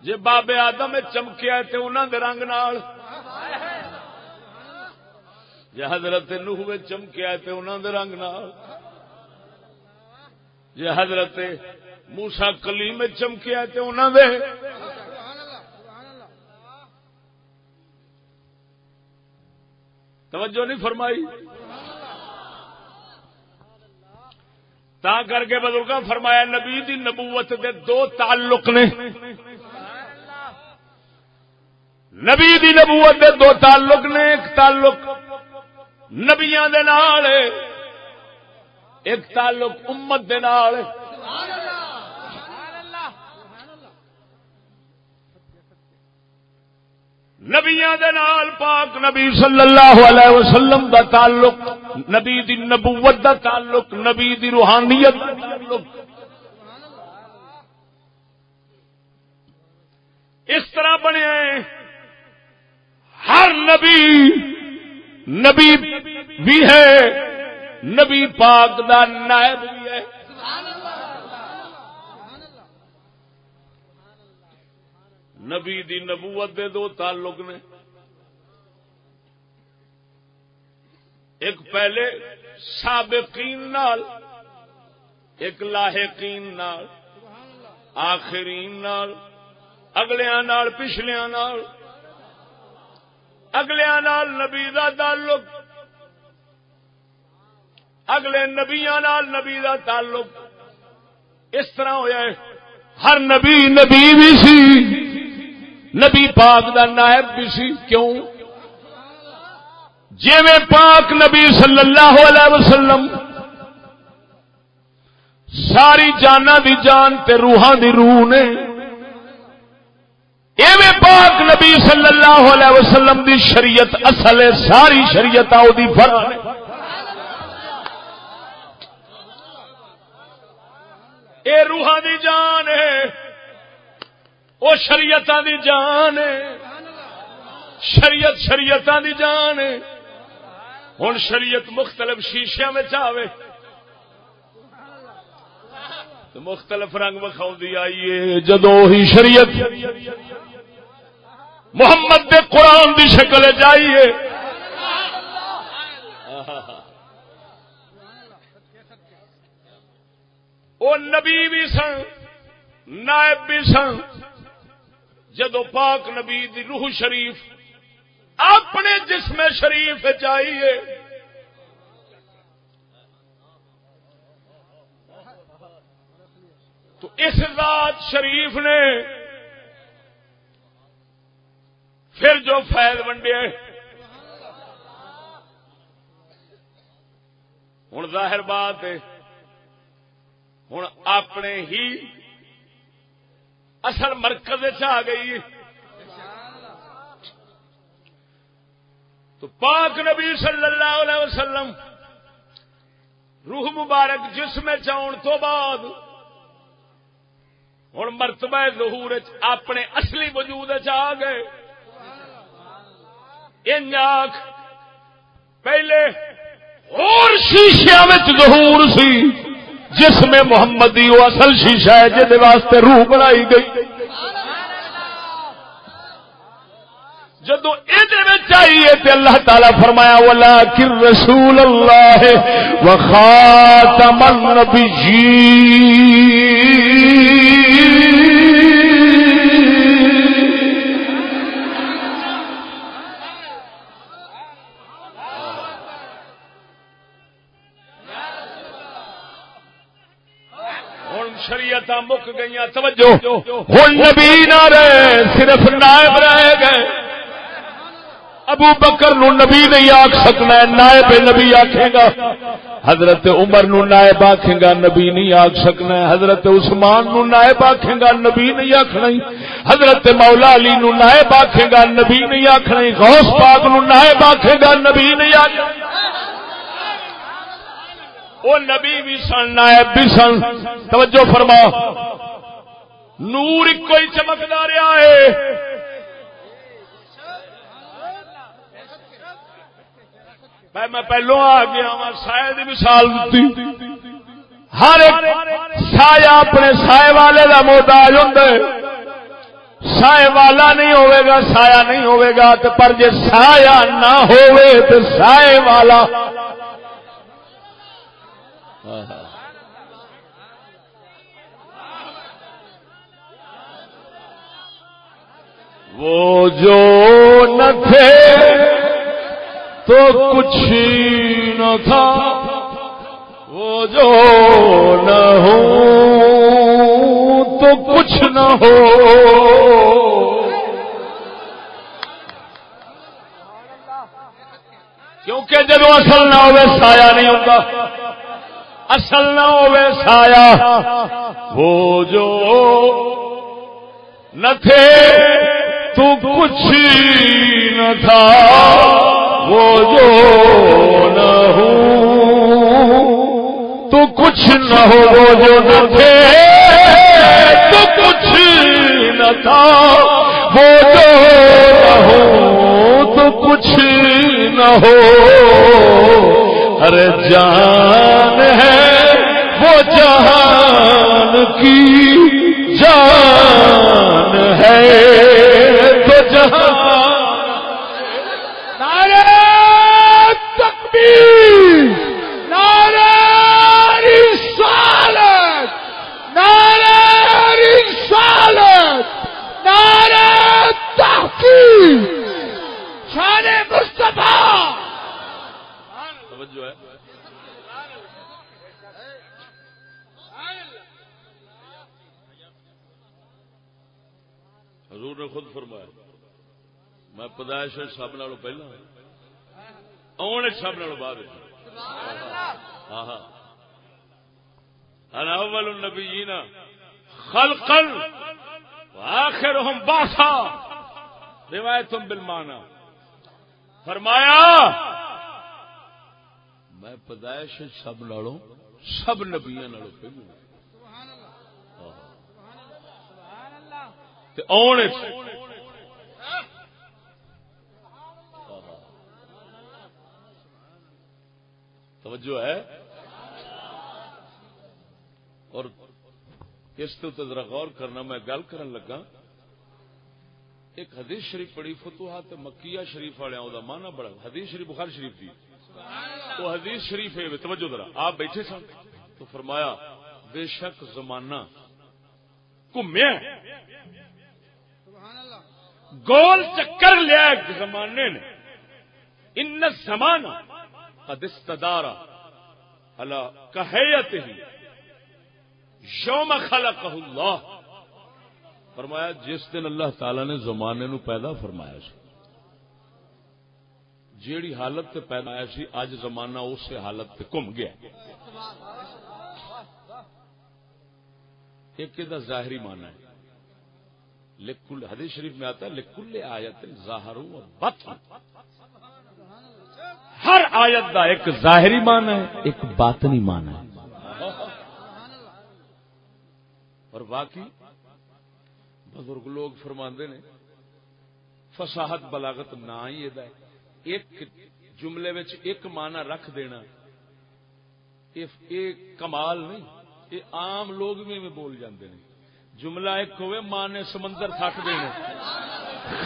جی بابے آدم چمکیا تو انہوں دے رنگ نال۔ جی حضرت نوح چمکیا تو انہوں دے رنگ نال۔ جی حضرت موسا کلیم چمکیا تو انہوں دے۔ توجہ نہیں فرمائی۔ تا کر کے بزرگ فرمایا نبی دی نبوت دے دو تعلق نے۔ نبی دی نبوت دے دو تعلق نے، ایک تعلق نبیاں دے نال، ایک تعلق امت دے نال۔ نبیاں دے نال پاک نبی صلی اللہ علیہ وسلم دا تعلق نبی دی نبوت دا تعلق، نبی دی روحانیت دا تعلق۔ اس طرح بنیا ہے ہر نبی نبی بھی ہے، نبی پاک دا نائب بھی ہے۔ نبی دی نبوت دے دو تعلق نے۔ ایک پہلے سابقین نال، ایک لاحقین نال، آخرین نال، اگلیاں نال، پچھلیاں نال، اگلیاں نال نبی دا تعلق، اگلے نبیاں نال نبی دا تعلق، اس طرح ہویا ہے۔ ہر نبی نبی بھی سی، نبی پاک دا نائب بھی سی، کیوں؟ جی میں پاک نبی صلی اللہ علیہ وسلم، ساری جانا دی جان تے روحان دی روح نے ایویں پاک نبی صلی اللہ علیہ وسلم دی شریعت، اصل ہے ساری شریعت آؤ دی فرق اے روحان دی جان ہے وہ شریعت دی جان ہے۔ شریعت شریعت دی جان ہے۔ ہوں شریعت مختلف شیشیا میں آئے مختلف رنگ وکھاؤ آئیے۔ جدو ہی شریعت محمد دے قرآن دی شکل جائیے وہ نبی بھی سن، نائب بھی سن۔ جدو پاک نبی دی روح شریف اپنے جسم شریف چاہیے تو اس ذات شریف نے پھر جو فیض ونڈے ہوں ظاہر بات ہے ہوں اپنے ہی اصل مرکز آ گئی تو پاک نبی صلی اللہ علیہ وسلم روح مبارک جسم چاؤن تو بعد ہوں مرتبہ ظہور اپنے اصلی وجود آ گئے۔ آخ پہلے اور شیشیا ظہور سی جس میں محمدی وہ اصل شیشہ ہے جہد واسطے روح بنائی گئی۔ جدو یہ آئیے تے اللہ تعالی فرمایا والا کر رسول اللہ وخاتم النبیین شریعت مک گئی توجہ۔ ہوں نبی نہ رہے، صرف نائب رہ گئے۔ ابو بکر نو نبی نہیں آخ سکنا نائب نبی آخے گا۔ حضرت عمر نو نائب آخے گا، نبی نہیں آخ سکنا حضرت عثمان نو نائب آخے گا، نبی نہیں آخنا حضرت مولا علی نو نائب آخے گا، نبی نہیں آخنا غوث پاک نو نائب آخے گا، نبی نہیں آخ وہ نبی بھی سن، نائب بھی سن۔ توجہ فرما۔ نور ایک کوئی چمکدا رہا ہے میں پہلو آ گیا ہاں، وا سائے کی مثال دیتی۔ ہر ایک سایہ اپنے سائے والے کا محتاج ہوں سائے والا نہیں ہوئے گا، سایہ نہیں ہوئے گا تو پر جے سایہ نہ ہوئے تو سائے والا۔ وہ جو نہ تھے تو کچھ نہ تھا، وہ جو نہ ہو، تو کچھ نہ ہو۔ کیونکہ جب اصل نہ ہوئے، سایہ نہیں ہوتا۔ اصل نہ ہوئے، سایہ۔ وہ جو نہ تھے، تو کچھ نہ تھا۔ وہ جو نہ ہو۔ تو کچھ نہ ہو، وہ جو نہ تھے۔ تو کچھ نہ تھا۔ وہ جو نہ ہو، تو کچھ نہ ہو۔ ارے جان ہے وہ جہان کی جان ہے۔ تو جہان نعرہ رسالت نعرہ رسالت نعرہ تحقیق شان مصطفیٰ توجہ ہے۔ حضور نے خود فرمایا، میں پیدائش سب نالوں پہلا۔ آنے سب نالوں بعد ہاں ہاں۔ انا اول النبیین خلقا واخرهم باسا روایت بالمعنی۔ فرمایا میں پیدائش سب نالوں سب نبیاں نالوں پہلو تے آنے توجہ ہے اور اس تو ذرا غور کرنا، میں گل کرن لگا۔ ایک حدیث شریف پڑھی، فتوحات مکیہ شریف والے دا مانا بڑا، حدیث شریف، بخاری شریف دی۔ وہ حدیث شریف ہے، توجہ ذرا، آپ بیٹھے سن۔ تو فرمایا، بے شک زمانہ گھومیا گول چکر لیا زمانے نے۔ ان زمانہ قد استدارا علی کہیت ہی. یوم خلقہ اللہ. فرمایا، جس دن اللہ تعالی نے زمانے نو پیدا فرمایا سی. جیڑی حالت تے پیدا آیا سی اج زمانہ اس حالت تے گھوم گیا. ایک دا ظاہری معنی ہے. لکل، حدیث شریف میں آتا ہے، لکل آیت ظاہر و بطن. ہر آیت دا ایک ظاہری معنی ہے، ایک باطنی معنی ہے۔ اور باقی بزرگ لوگ فرماندے نے، فصاحت بلاغت نہ ہی یہ ایک جملے وچ ایک معنی رکھ دینا، یہ کمال نہیں، یہ عام لوگ بھی میں بول جاندے نے۔ جملہ ایک ہوئے ماں نے سمندر تھک دینے۔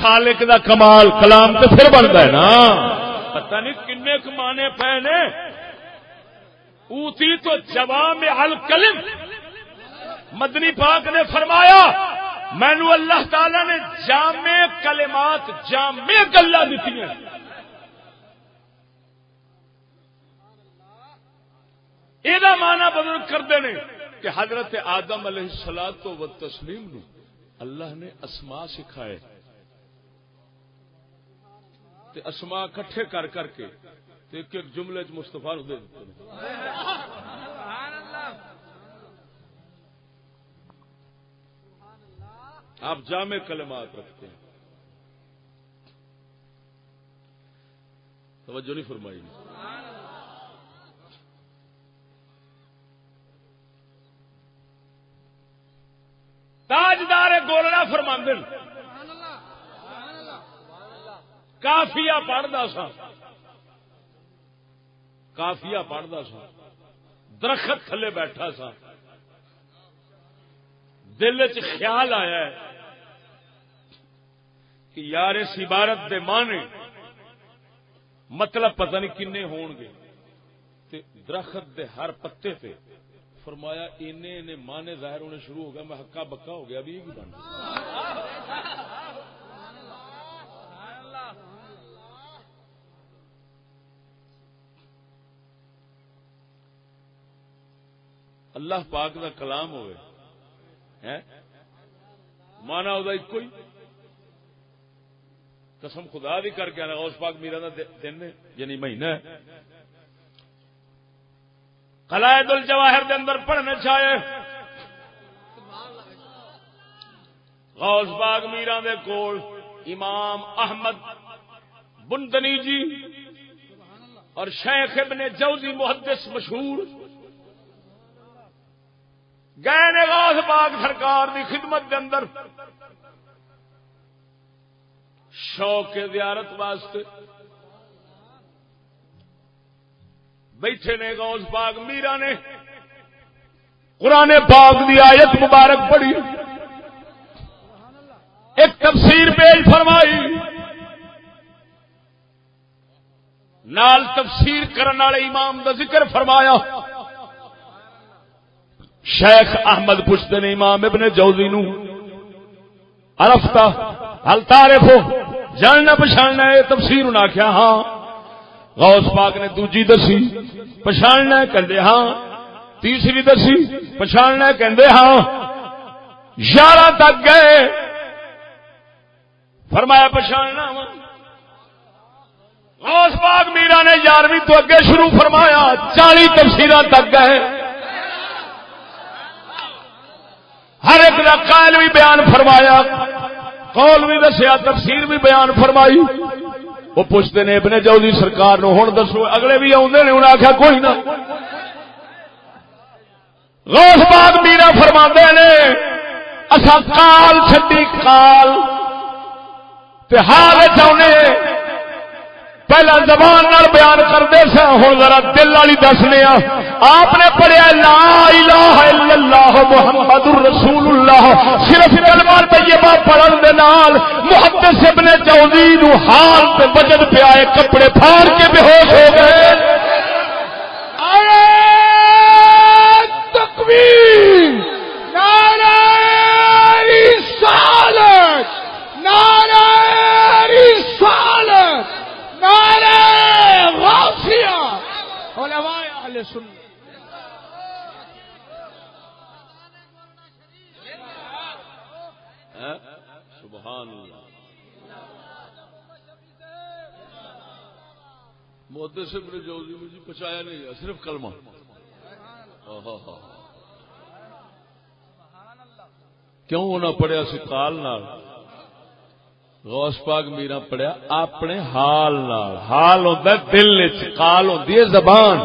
خالق دا کمال، کلام تو پھر بنتا ہے نا۔ پتہ نہیں کنے کمانے پے نے اوتی تو جواب الکلم مدنی پاک نے فرمایا مینو اللہ تعالی نے جامع کلمات، جامع گلا دیتی ہیں یہ مانا بدل کرتے ہیں کہ حضرت آدم علیہ السلام تو و تسلیم نو اللہ نے اسما سکھائے۔ تے اسما کٹھے کر کر کے تے ایک ایک جملے چ مستفا دے دیتے آپ جامع کلمات رکھتے ہیں۔ توجہ نہیں فرمائی۔ تاجدار گولڑا فرماندن۔ کافیا پڑھتا سا۔ کافیا پڑھتا سا۔ درخت تھلے بیٹھا سا۔ دل چ خیال آیا ہے کہ یار اس عبارت دے مانے مطلب پتہ نہیں کنے ہون گے۔ تے درخت دے ہر پتے تے فرمایا اینے اینے مانے ظاہر ہونے شروع ہو گیا میں ہکا بکا ہو گیا بھی یہ بن اللہ پاک دا کلام ہوئے۔ مانا وہ ایک ہی۔ قسم خدا دی کر کے آنا اس پاک میرا دا دن ہے یعنی مہینہ ہے۔ قلائد الجواہر دے اندر پڑھنے چاہے غوث باغ میرا دے کول امام احمد بندنی جی اور شیخ ابن جوزی محدث مشہور گئے نے غوث باغ سرکار دی خدمت دے اندر۔ شوق زیارت واسطے بیٹھے نے غوث باغ میرا نے۔ قرآن پاک دی آیت مبارک پڑھی۔ ایک تفسیر پیش فرمائی۔ نال تفسیر کرن والے امام دا ذکر فرمایا۔ شیخ احمد پوچھتے نے امام ابن جوزی نو۔ عرفتا حل تعرف ہو جاننا پچھاڑنا ہے، تفسیر انہاں آخیا ہاں۔ غوث پاک نے دوجی دسی پچھاڑنا کہندے ہاں۔ تیسری دسی پچھاڑنا کہندے ہاں۔ یارہ تک گئے۔ فرمایا پچھاڑنا غوث پاک میرا نے یارویں تو اگے شروع فرمایا چالی تفسیر تک گئے۔ ہر ایک کا قائل بھی بیان فرمایا، قول بھی دسیا، تفسیر بھی بیان فرمائی۔ وہ پوچھتے نے، ابن جوزی سرکار نو ہوں دسو، اگلے بھی آدھے نے انہیں آخیا کوئی نہ۔ غوث باغ میرا فرما نے اصا کال چڈی کال۔ حال چاہنے پہلا زبان نال بیان کرتے سا ہوں ذرا دل والی دسنے آپ نے پڑھیا، لا الہ الا اللہ محمد رسول اللہ صرف کلمہ طیبہ پڑھن دے نال محدث ابن جوزی نو حال تے وجد پہ آئے کپڑے پھاڑ کے بے ہوش ہو گئے۔ تکبیر نعرہ رسالت نعرہ رسالت نعرہ غوثیہ علماء اہل سنت۔ ہاں؟ سبحان اللہ۔ محدث سے ابن جوزی مجھے پچایا نہیں گیا صرف کلمہ۔ کیوں نہ پڑھیا سی کال نال؟ غوث پاک میرا پڑھیا، اپنے حال نال، حال ہوتا ہے، دل کال ہوتی ہے، زبان۔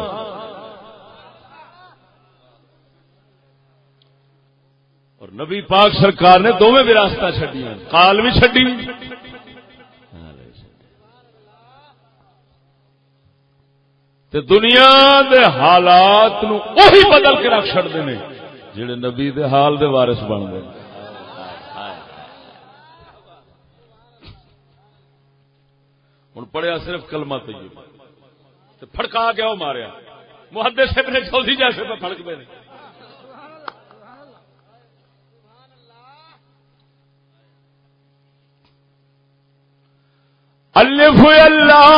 اور نبی پاک سرکار نے دونوں وراثت چڈیا کال بھی چڈی تے دنیا دے حالات نو وہی بدل کے رکھ چڑتے ہیں جڑے نبی دے حال دے وارث بن گئے ہوں پڑھیا صرف کلمہ طیبہ۔ تے پھڑکا کے وہ ماریا۔ محدث ابن جوزی جیسے پہ پھڑک دے الف اللہ۔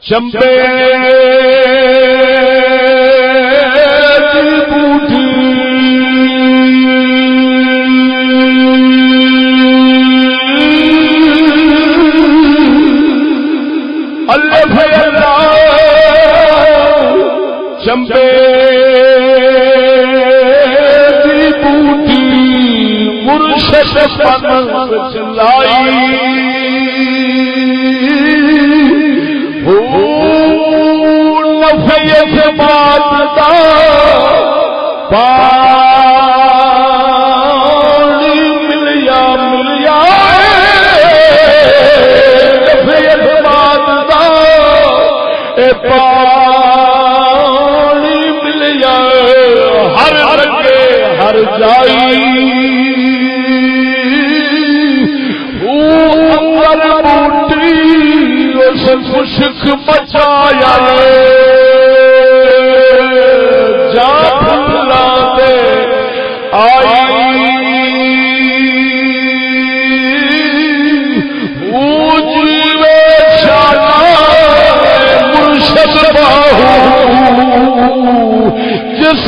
چمپے۔ الف چمپے بوٹی مرشد پن چلائی بات پانی ہر جائی بوٹی اس خشک بچایا جا پھلا دے آئی مرشد باہو جس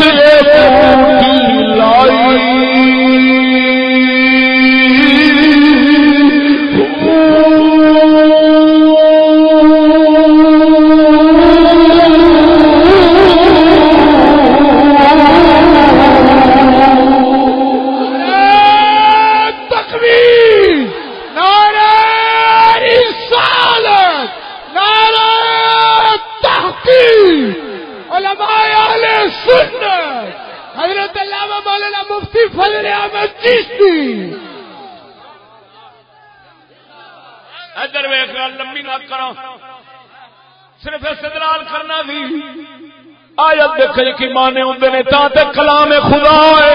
استدلال بھی۔ آیت دیکھ جی کی مانے ہوں نے تا تے کلام خدا ہے۔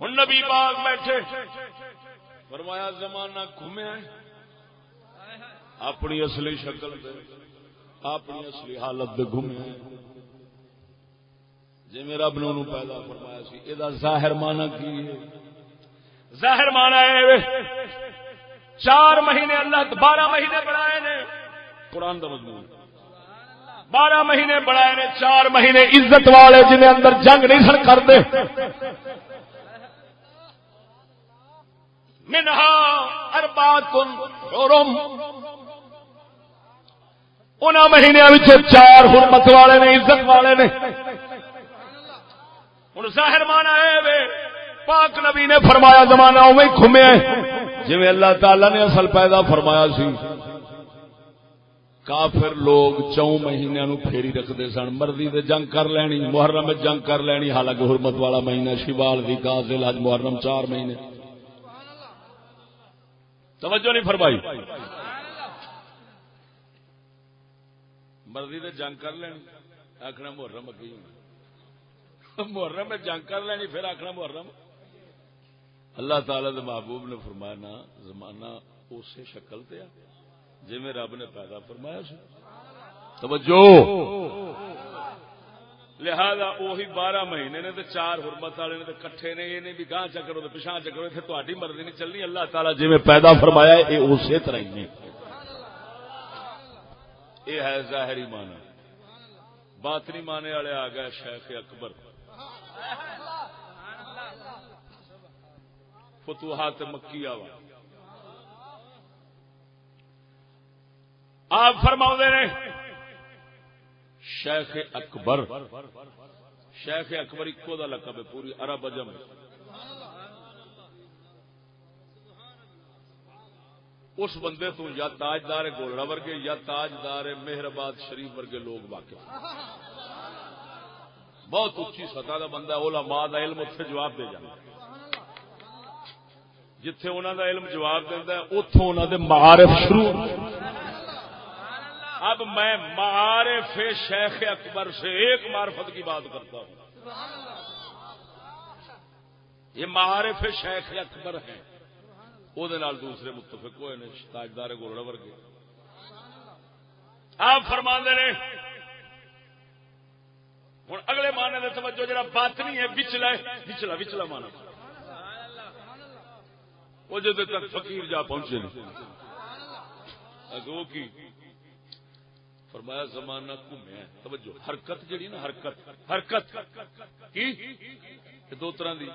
ہوں نبی باغ بیٹھے۔ فرمایا، زمانہ گھومیا اپنی اصلی شکل دے اپنی اصلی حالت دے گھومیا جی میں رب نے انہوں پیدا فرمایا سی یہ ظاہر مانا کی ہے؟ ظاہر مانا ہے چار مہینے اللہ بارہ مہینے بڑھائے نے۔ قرآن کا مضمون۔ بارہ مہینے بڑھائے نے، چار مہینے عزت والے جنہیں اندر جنگ نہیں سن کرتے۔ منہا اربات حرم۔ ان مہینوں چار حرمت والے نے، عزت والے نے۔ ہوں ظاہر مانا ہے پاک نبی نے فرمایا، زمانہ اوے گھومیا جی اللہ تعالی نے اصل پیدا فرمایا سی، کافر لوگ چون مہینوں نو پھیری رکھتے سن مرضی دے جنگ کر لینی، محرم جنگ کر لینی، حالانکہ حرمت والا مہینہ شوال دی کازل حج محرم چار مہینے۔ توجہ نہیں فرمائی۔ مرضی دے جنگ کر لینی آخنا محرم اگی محرم میں جنگ کر لینی، پھر آخنا محرم۔ اللہ تعالی دے محبوب نے فرمایا نا زمانہ اسی شکل تے جی میں رب نے پیدا فرمایا سی۔ توجہ! لہذا وہی بارہ مہینے نے تے چار حرمت والے نے تے کٹھے نے، یہ نہیں بھی گاہ چکرو تو پچھا چکرو اتنے تاری مرضی نہیں چلنی۔ اللہ تعالی جی میں پیدا فرمایا یہ اسی طرح ہی نے یہ ہے ظاہری مانا باطنی مانے والے آ گئے شیخ اکبر۔ فتوحات مکی آوا۔ آپ فرما نے، شیخ اکبر شیخ اکبر اکو دا لقب ہے، پوری عرب اجم اس بندے تو یا تاجدار گولڑا ورگے، یا تاجدار مہرباد شریف ورگے لوگ واقع بہت اچھی سطح کا بندہ علماء دا علم اتنے جواب دے جانا جتھے انہوں دا علم جواب دینا اتوں انہوں دے معارف شروع۔ اب میں معارف شیخ اکبر سے ایک معرفت کی بات کرتا ہوں۔ یہ معارف شیخ اکبر ہے وہ دوسرے متفق ہوئے نے، تاجدار گولڑا ورگے۔ آپ فرما نے ہوں اگلے مانے کا توجہ، جڑا باطنی ہے بچلا بچلا بچلا مانا وہ جدو تک فقیر جا پہنچے وہ کی؟ فرمایا زمانہ گھومیا توجہ، حرکت جڑی نا، حرکت۔ حرکت۔ کی؟ دو طرح دی۔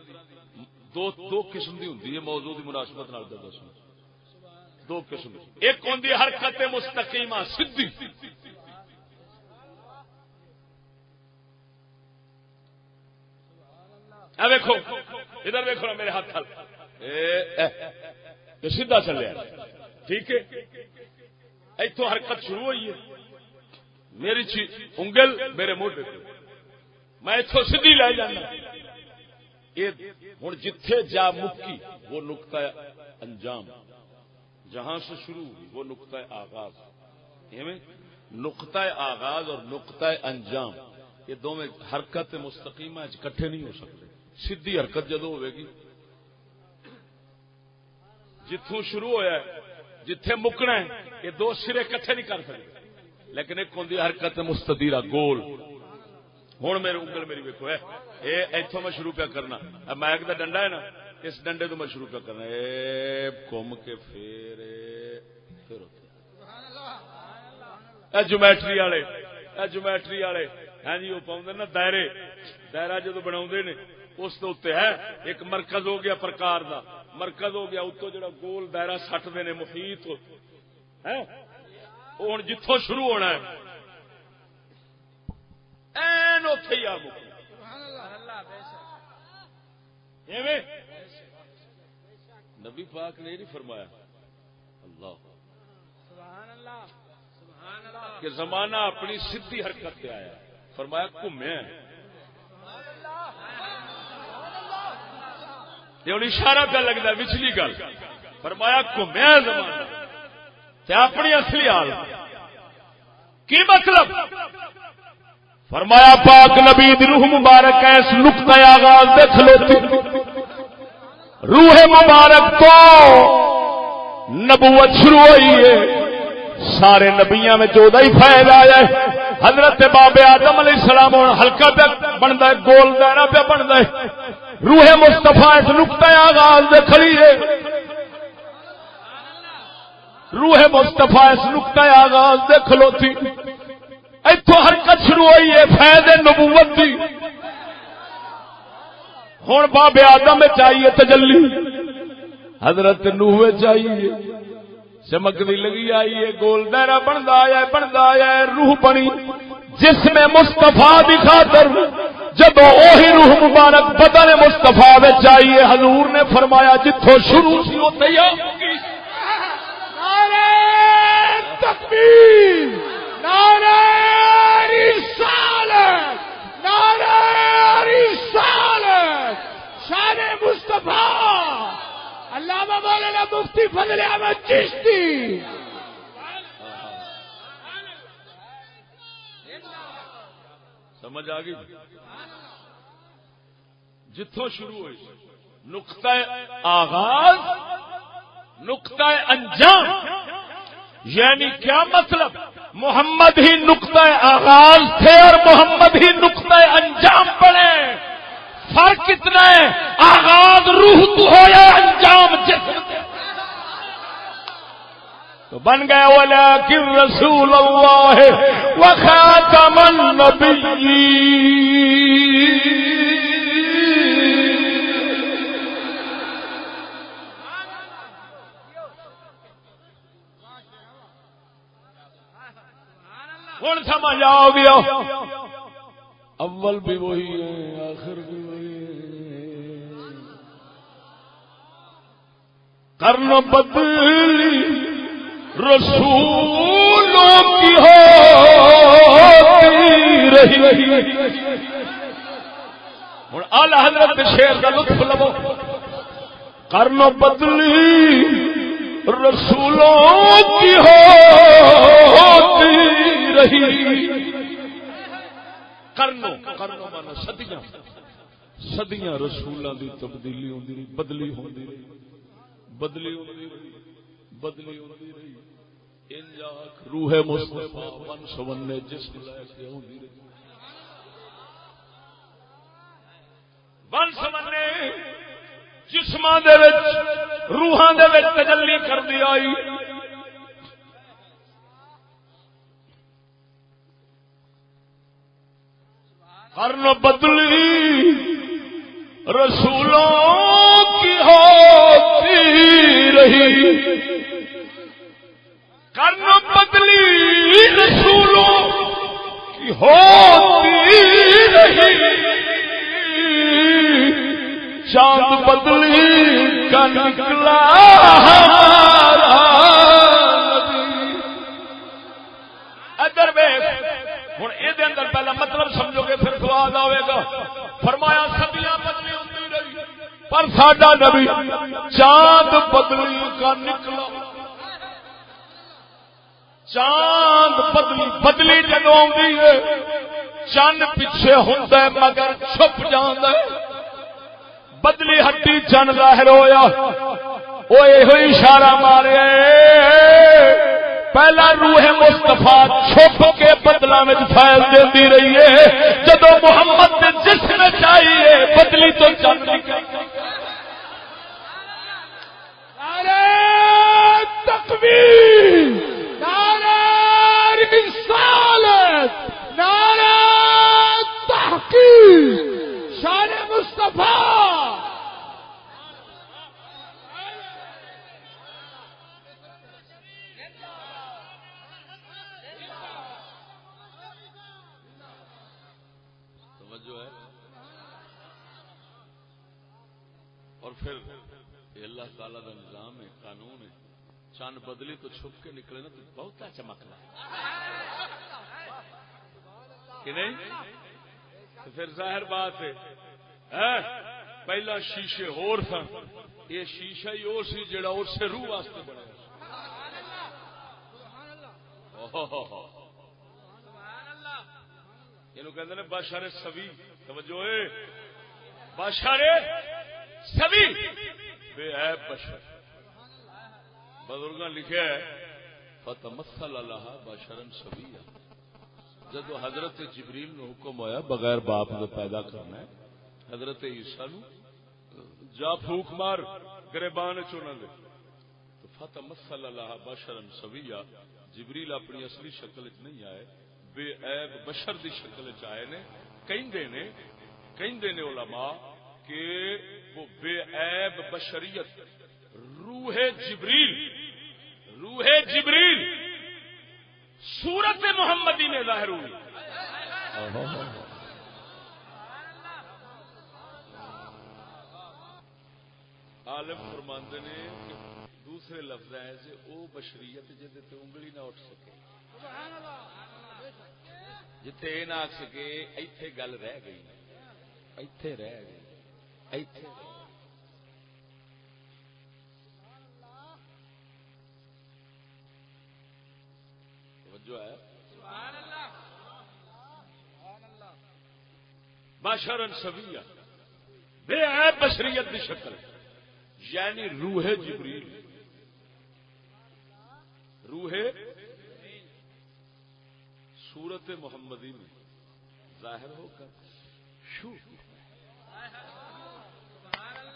دو دو قسم دی ہوندی ہے موضوع دی مناسبت نال دس دو قسم ایک ہوندی حرکت مستقیمہ سدھی۔ ویکو ادھر ویکو میرے ہاتھ سیدا چلے۔ ٹھیک ہے؟ اتو حرکت شروع ہوئی ہے۔ میری انگل میرے موڈے میں اتو سیدھی لے جانا۔ ہوں جتھے جا مکی، وہ نقطہ انجام۔ جہاں سے شروع ہوئی، وہ نقطہ آغاز۔ نقطہ آغاز اور نقطہ انجام۔ یہ دونوں حرکت مستقیم کٹھے نہیں ہو سکتے۔ سیدھی حرکت جدو ہوئے گی جتوں شروع ہوا جتھے مکنا ہے، یہ دو سرے کٹھے نہیں کر سکتے۔ لیکن ایک ہوں حرکت مستدیرہ گول۔ ہوں میرے انگل میری ویکو ہے یہ اتوں میں شروع پیا کرنا۔ میک کا ڈنڈا ہے نا، اس ڈنڈے تو میں شروع پیا کرنا۔ اے، گم کے پھر پھر جومیٹری والے جومیٹری والے۔ ہاں جی وہ پاؤں نا، دائرے۔ دائرہ جدو بنا نے، اس ہے، ایک مرکز ہو گیا پرکار دا۔ مرکز ہو گیا اتو جڑا گول دائرہ سٹتے نے محیط۔ ہوں جتوں شروع ہونا ہے۔ این اتے ہی آ نبی پاک نے نہیں فرمایا۔ اللہ۔ کہ زمانہ اپنی سیدھی حرکت پہ آیا۔ فرمایا گھومیا۔ یہ اشارہ پہ لگتا ہے پچھلی گل۔ فرمایا گھومیا زمانہ۔ اپنی اصلی حال۔ کی مطلب؟ فرمایا، پاک نبی روح مبارک ہے، اس نقطۂ آغاز دے کھلوتی روح مبارک تو نبوت شروع ہوئی ہے۔ سارے نبیاں میں چودہ ہی فائد آیا ہے۔ حضرت بابے آدم علیہ السلام ہلکا پہ بنتا ہے، گول دائرہ پہ بنتا ہے۔ روح مستفا اس نقطۂ آغاز دے کھڑی ہے۔ روح مستفا اس نقطۂ آغاز دے کھلوتی۔ اتو حرکت شروع ہوئی ہے، فیض نبوت کی ہوں بابے آدم چاہیے تجلی۔ حضرت نوہ چاہیے چمکتی لگی آئی ہے، گول دائرہ بنتا آیا بنتا آیا روح بنی۔ جس میں مستفا دی خاطر جب وہی روح مبارک بدن مستفا چاہیے حضور نے فرمایا جتوں شروع سی، وہ تیار تکبیر، نعرہ رسالت نعرہ رسالت۔ شان مصطفیٰ، علامہ مولانا مفتی فضل احمد چشتی۔ سمجھ آ گئی؟ جتوں شروع ہوئی، نقطہ آغاز، نقطہ انجام یعنی کیا مطلب؟ محمد ہی نقطۂ آغاز تھے اور محمد ہی نقطۂ انجام پڑے۔ فرق کتنا ہے، آغاز روح تو ہو یا انجام جسم تو بن گئے والا کر رسول اللہ وخاتم النبی ہوں سمجھ آ گیا اول بھی وہی ہے، آخر بھی وہی ہے۔ کرن بدلی۔ رسولوں کی ہو رہی۔ ہوں آل حضرت شیر کا لطف لو۔ کرن بدلی رسولوں کی ہوتی رہی۔ کرنو کرنو مانا سدیاں سدیاں رسولوں کی تبدیلی ہوتی رہی، بدلی ہوتی رہی۔ بدلی ہوتی رہی، بدلی ہوتی رہی۔ روح مصطفیٰ من سمنے جس لے کے ہوتی رہی ون سمنے جسم روحان تجلی کر دی آئی۔ کرن بدلی رسولوں ہوتی رہی چاند بدلی کا نکلا ادر ہوں یہ اندر پہلا مطلب سمجھو گے، پھر سواد آئے گا۔ فرمایا، سبیاں بدلی ہوتی رہی، پر ساڈا نبی چاند بدلی کا نکلا۔ چاند بدلی بدلی جدو ہے، چند پیچھے ہوں مگر چھپ جانا بدلی ہٹی چند ظاہر ہویا۔ وہ یہ اشارہ مارے۔ پہلا روح مستفا چھپ کے بدلا میں فیل دیتی رہی ہے۔ جب محمد جس میں چاہیے بدلی تو چند تکبیر رسالت، نعرہ تحقیق، شان مصطفیٰ۔ ہے۔ اور پھر اللہ تعالی کا نظام ہے، قانون ہے۔ چند بدلی تو چھپ کے نکلے نا تو بہت چمک رہا کہ نہیں؟ پھر ظاہر بات ہے۔ پہلا شیشے ہور سن۔ یہ شیشہ ہی وہ سی جڑا اس سے روح واسطے بنا یہ کہتے بادشاہ سبھی۔ توجہ ہے بادشاہ سبھی۔ بے عیب بشر۔ بزرگ لکھا ہے فتح مسل اللہ بشرن سبھی جب حضرت جبریل نو حکم ہویا، بغیر باپ نے پیدا کرنا ہے، حضرت عیسیٰ نو، جا پھوک مار، گریبان چونا دے۔ تو فتح مسل اللہ بشرن سبھی جبریل اپنی اصلی شکل چ نہیں آئے، بے عیب بشر دی شکل چ آئے نے۔ کہیں نے کہیں نے علماء کہ وہ بے عیب بشریت روح جبریل روح جبریل، سورت محمدی میں ظاہر ہوئی۔ عالم فرماندے نے کہ دوسرے لفظ ہے سے او بشریت جہد تے انگلی نہ اٹھ سکے۔ جتھے یہ نہ آخ سکے، ایتھے گل رہ گئی۔ ایتھے رہ گئی۔ ایتھے توجہ ہے. بشرن سبیا بے عیب بشریت کی شکل. یعنی روح جبریل. روح سورت محمدی میں. ظاہر ہو کر. شو.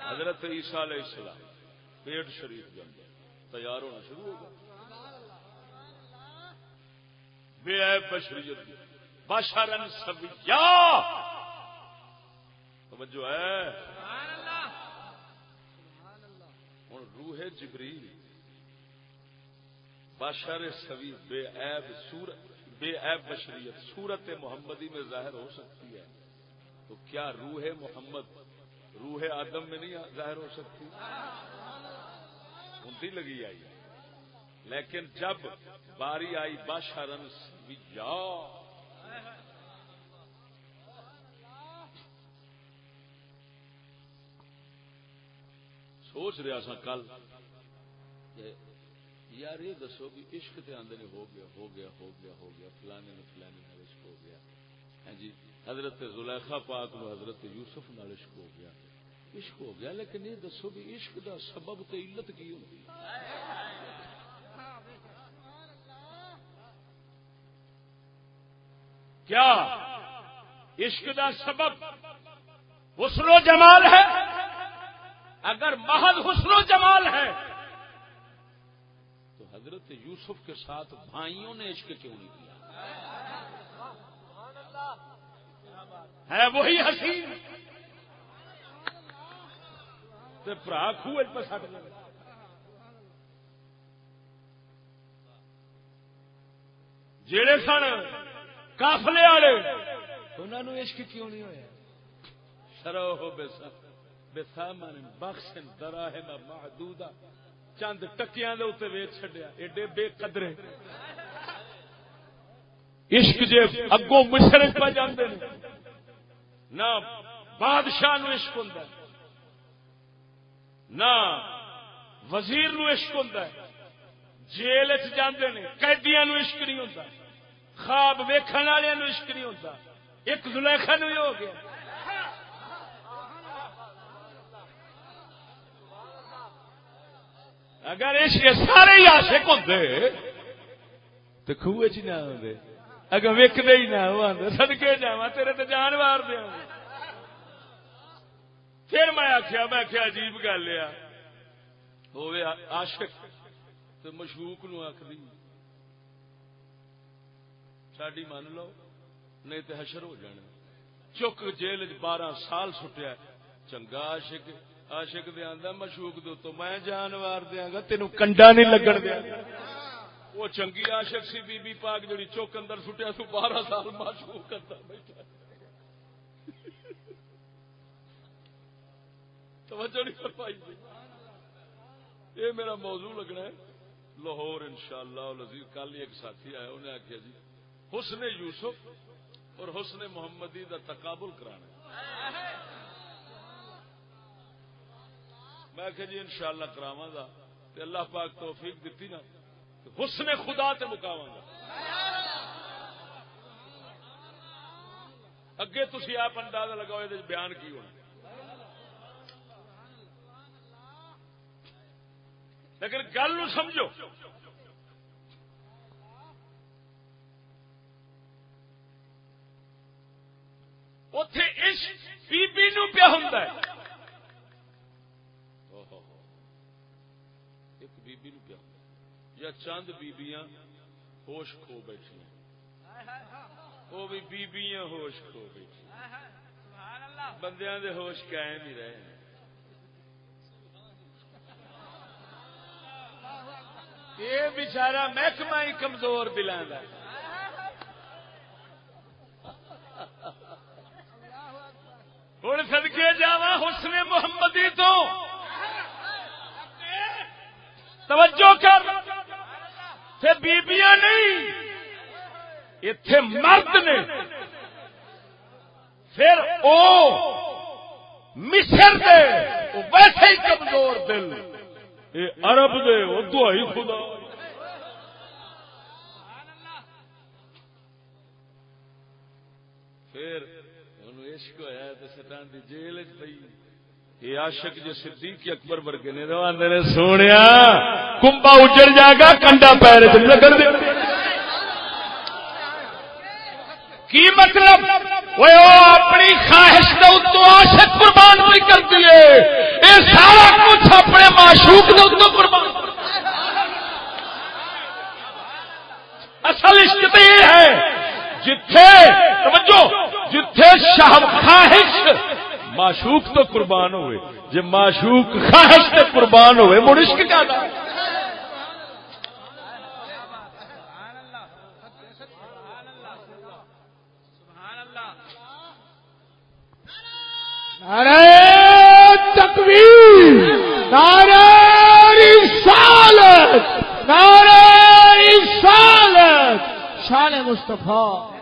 حضرت عیسیٰ علیہ السلام. پیٹ شریف کے اندر. تیار ہونا شروع ہوگا بے عیب بشریت بشرن سبیا توجہ ہے۔ ہوں روح جبریل۔ بشر سبی بے عیب سورت بے عیب بشریت سورت محمدی میں ظاہر ہو سکتی ہے۔ تو کیا روح محمد، روح آدم میں نہیں ظاہر ہو سکتی؟ انتی لگی آئی۔ ہے لیکن جب باری آئی باشارن سبیا سوچ رہا سا کل یار یہ دسو بھی عشق تے آندے ہو گیا ہو گیا ہو گیا ہو گیا، فلانے نے فلانے نال عشق ہو گیا۔ ہاں جی حضرت زلیخا پاک نو حضرت یوسف نال عشق ہو گیا۔ عشق ہو گیا، لیکن یہ دسو بھی عشق دا سبب تے علت کی ہوندی کیا عشق دا سبب حسن و جمال ہے؟ اگر محض حسن و جمال ہے، تو حضرت یوسف کے ساتھ بھائیوں نے عشق کیوں نہیں کیا؟ ہے وہی حسین۔ برا خوہ سٹ لگے جڑے سن کافلے والے. انہوں عشق کیوں نہیں ہوا شرو بے بے سامان بخش درا ہے محدودہ چند ٹکیاں دے اتنے ویچ چڈیا ایڈے بے قدرے. عشق جے اگوں مصر پہ جاندے نے نہ بادشاہ نو عشق ہوندا ہے نہ وزیر نو عشق ہوندا ہے جیل چ جاندے نے قیدیاں نو عشق نہیں ہوندا۔ خواب ویکھن والے عشق نہیں ہوندا۔ ایک زلیخا نو ہو گیا۔ اگر عشق سارے ہی عاشق ہوندے تو خوہ چ نہ ہوندے۔ اگر ویکدے ہی نہ ہو، آندے صدکے جاواں تیرے تے جان وار دے پھر میں آخیا میں آخیا عجیب گل ہے۔ ہوے عاشق تو مشوق نو آخری ساڈی من لو، نہیں تو حشر ہو جانا۔ چک جیل بارہ سال سٹیا چنگا عاشق عاشق دے آندا، مشوق دو تو میں جانوار دیاں گا تینوں کنڈا نہیں لگن دیا۔ وہ چنگی عاشق سی بی بی پاک جڑی چوک اندر سٹیا، تو بارہ سال مشوق کرتا بیٹھا۔ توجہ نہیں کر پائی یہ میرا موضوع لگنا ہے۔ لاہور انشاءاللہ شاء اللہ کل ہی ایک ساتھی آیا، انہیں آخیا جی حسن یوسف اور حسن محمدی دا تقابل کرانا میں کہ جی انشاءاللہ کراواں گا تے اللہ پاک توفیق دیتی نا حسن خدا تے مکاواں گا۔ اگے تھی آپ اندازہ لگاؤ یہ بیان کی ہونا۔ لیکن گل سمجھو اتے بی بی نو پیا ہوں ایک بی بی نو پیا ہوں یا چند بیبیاں ہوش کھو بیٹھی وہ بھی بیبیاں ہوش کھو بیٹھی بندیاں دے ہوش قائم ہی رہے ہیں۔ یہ بچارا محکمہ ہی کمزور دلان ہوں سدکے جا حسن محمدی تو۔ توجہ کر۔ بیبیاں نہیں۔ اتے مرد نے۔ پھر او مصر دے ویسے ہی کمزور دل۔ اے عرب دے وہ دہائی خدا پھر عشق ہوا تو سٹان کی جیل پی یہ عاشق جو صدیق اکبر ورگے نے روانتے نے سونے کمبا اجڑ جائے گا کنڈا پیر لگن دے۔ کی مطلب؟ وہ اپنی خواہش کے اتو عاشق قربان بھی کر دیے یہ سارا کچھ اپنے معشوق کے اتو قربان۔ اصل عشق تو یہ ہے جتھے، توجہ، جتھے شاہ خواہش، معشوق تو قربان ہوئے۔ جی معشوق خواہش تو قربان ہوئے، مڑ عشق کیا نعرہ تکبیر، نعرہ رسالت نعرہ رسالت، شان مصطفیٰ۔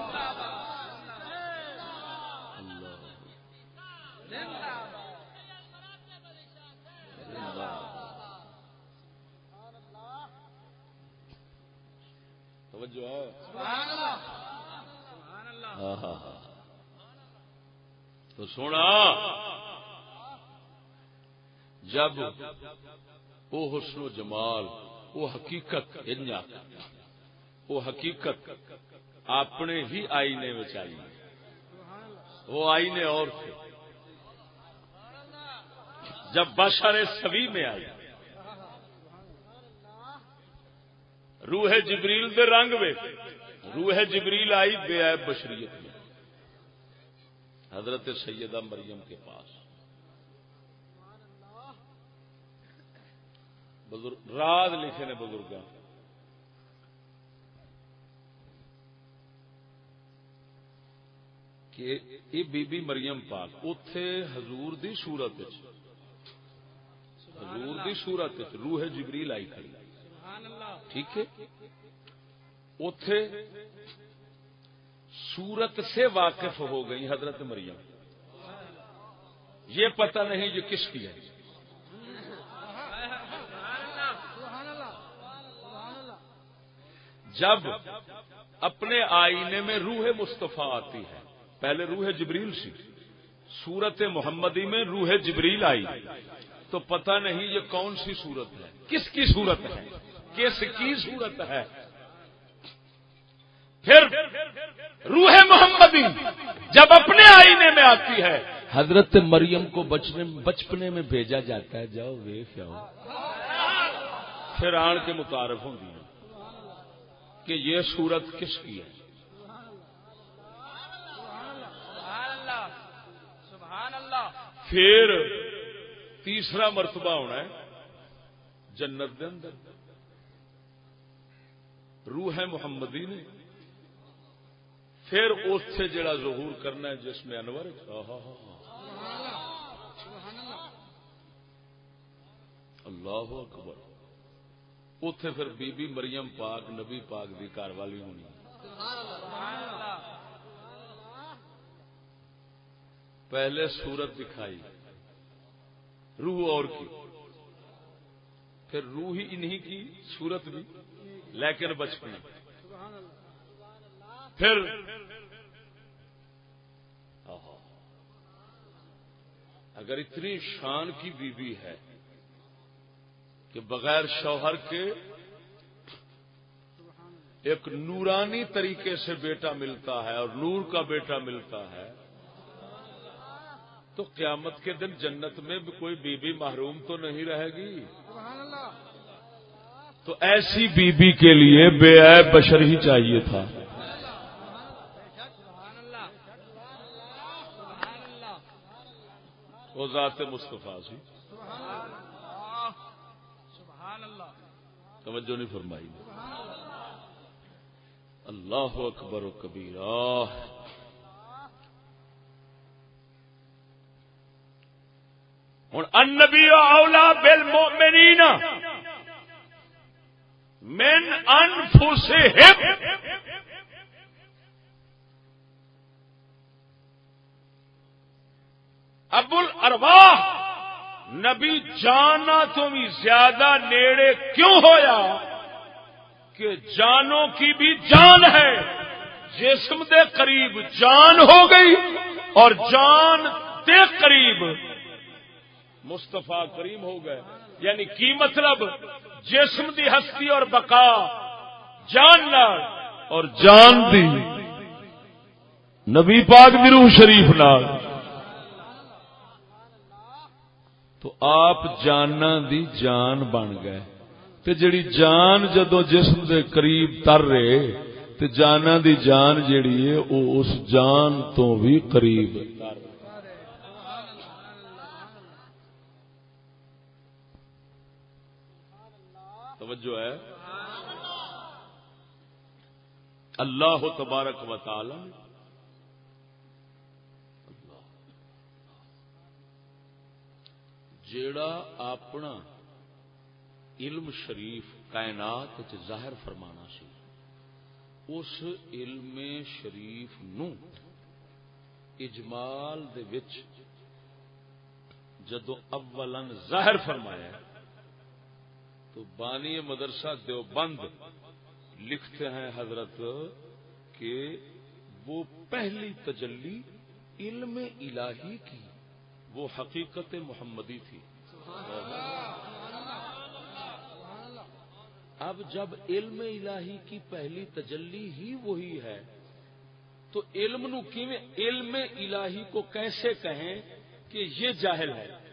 توجہ ہے۔ ہاں ہاں ہاں۔ تو سونا، جب وہ حسن و جمال، وہ حقیقت وہ حقیقت اپنے ہی آئینے میں آئی وہ آئینے اور تھے۔ جب بشر سبھی میں آئی روح جبریل دے رنگ میں روح جبریل آئی بے عیب بشریت میں حضرت سیدہ مریم کے پاس۔ راز لکھے نے بزرگ کہ یہ بی بی مریم پاک اتے حضور دی صورت حضور دی صورت روح جبریل آئی کھڑی۔ ٹھیک ہے؟ اتے سورت سے واقف ہو گئی حضرت مریم۔ یہ پتہ نہیں یہ کس کی ہے۔ جب اپنے آئینے میں روح مصطفیٰ آتی ہے، پہلے روح جبریل سی، سورت محمدی میں روح جبریل آئی۔ تو پتہ نہیں یہ کون سی صورت ہے، کس کی صورت ہے؟ کس کی صورت ہے۔ پھر روح محمدی جب اپنے آئینے میں آتی ہے، حضرت مریم کو بچنے بچپنے میں بھیجا جاتا ہے، جاؤ ویخ آؤ پھر آن کے متعارف ہوں گی۔ کہ یہ صورت کس کی ہے؟ پھر تیسرا مرتبہ ہونا ہے جنت دے اندر۔ روح محمدی نے پھر اس سے جڑا ظہور کرنا ہے جس میں انور اللہ اکبر۔ اتے پھر بی بی مریم پاک، نبی پاک دی کار والی ہونی۔ پہلے سورت دکھائی۔ روح اور کی۔ پھر روح ہی انہی کی، سورت بھی۔ لیکن بچپن. پھر اگر اتنی شان کی بیوی ہے کہ بغیر شوہر کے ایک نورانی طریقے سے بیٹا ملتا ہے اور نور کا بیٹا ملتا ہے، تو قیامت کے دن جنت میں بھی کوئی بی بی محروم تو نہیں رہے گی؟ تو ایسی بی بی کے لیے بے عیب بشر ہی چاہیے تھا۔ وہ ذات مصطفیٰ سی۔ توجہ نہیں فرمائی۔ اللہ اکبر و کبیرہ۔ ہوں انبی اولا بل مومنین من انفسہم. ابو الارواح نبی جانا تو بھی زیادہ نیڑے کیوں ہویا کہ جانوں کی بھی جان ہے؟ جسم دے قریب جان ہو گئی اور جان دے قریب مستفا کریم ہو گئے۔ یعنی کی مطلب؟ جسم دی ہستی اور بقا، جان نال اور جان دی۔ نبی پاک دی روح شریف نال۔ تو آپ جانا دی جان بن گئے۔ تے جڑی جان جدو جسم دے قریب تر رہے، تے جانا دی جان جڑی ہے وہ اس جان تو بھی قریب توجہ ہے۔ اللہ تبارک و تعالی جیڑا اپنا علم شریف کائنات ظاہر فرمانا سی، اس علم شریف نو اجمال دے وچ جدو اولن ظاہر فرمایا تو بانی مدرسہ دیوبند لکھتے ہیں حضرت کہ وہ پہلی تجلی علم الہی کی، وہ حقیقت محمدی تھی۔ اب جب علم الہی کی پہلی تجلی ہی وہی ہے، تو علم نو علم الہی کو کیسے کہیں کہ یہ جاہل ہے؟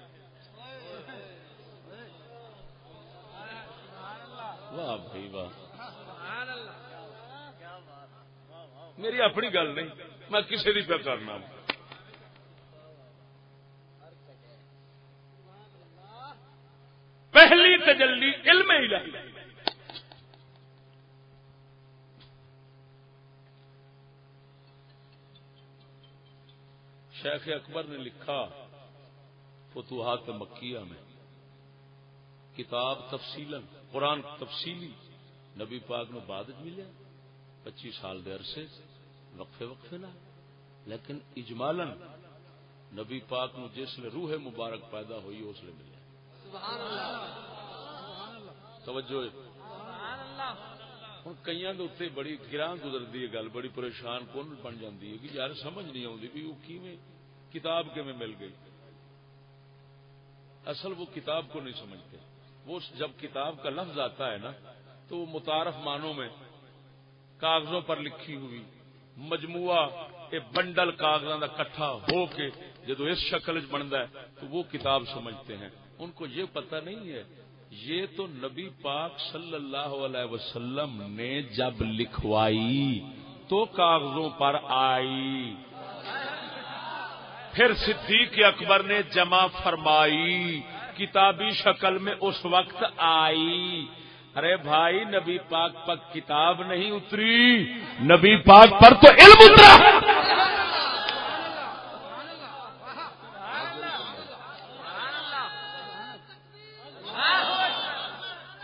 واہ بھائی واہ۔ میری اپنی گل نہیں میں کسی بھی پہ کرنا۔ پہلی تجلی علم الہی۔ شیخ اکبر نے لکھا فتوحات مکیہ میں۔ کتاب تفصیل قرآن تفصیلی نبی پاک نو بعد ملے پچی سال دے عرصے وقفے وقفے نہ لیکن اجمالن نبی پاک نو جس لیے روح مبارک پیدا ہوئی، اس لیے ملے توجہ ہوں کئی اتنے بڑی گراہ گزرتی ہے گل، بڑی پریشان کون بن جاتی ہے کہ یار سمجھ نہیں آتی بھی وہ کیویں، کتاب کیویں مل گئی۔ اصل وہ کتاب کو نہیں سمجھتے۔ وہ جب کتاب کا لفظ آتا ہے نا، تو وہ متعارف معنوں میں کاغذوں پر لکھی ہوئی مجموعہ بنڈل کاغذوں کا کٹھا ہو کے جدو اس شکل بنتا ہے، تو وہ کتاب سمجھتے ہیں۔ ان کو یہ پتہ نہیں ہے، یہ تو نبی پاک صلی اللہ علیہ وسلم نے جب لکھوائی تو کاغذوں پر آئی۔ پھر صدیق اکبر نے جمع فرمائی۔ کتابی شکل میں اس وقت آئی۔ ارے بھائی، نبی پاک پر کتاب نہیں اتری۔ نبی پاک پر تو علم اترا۔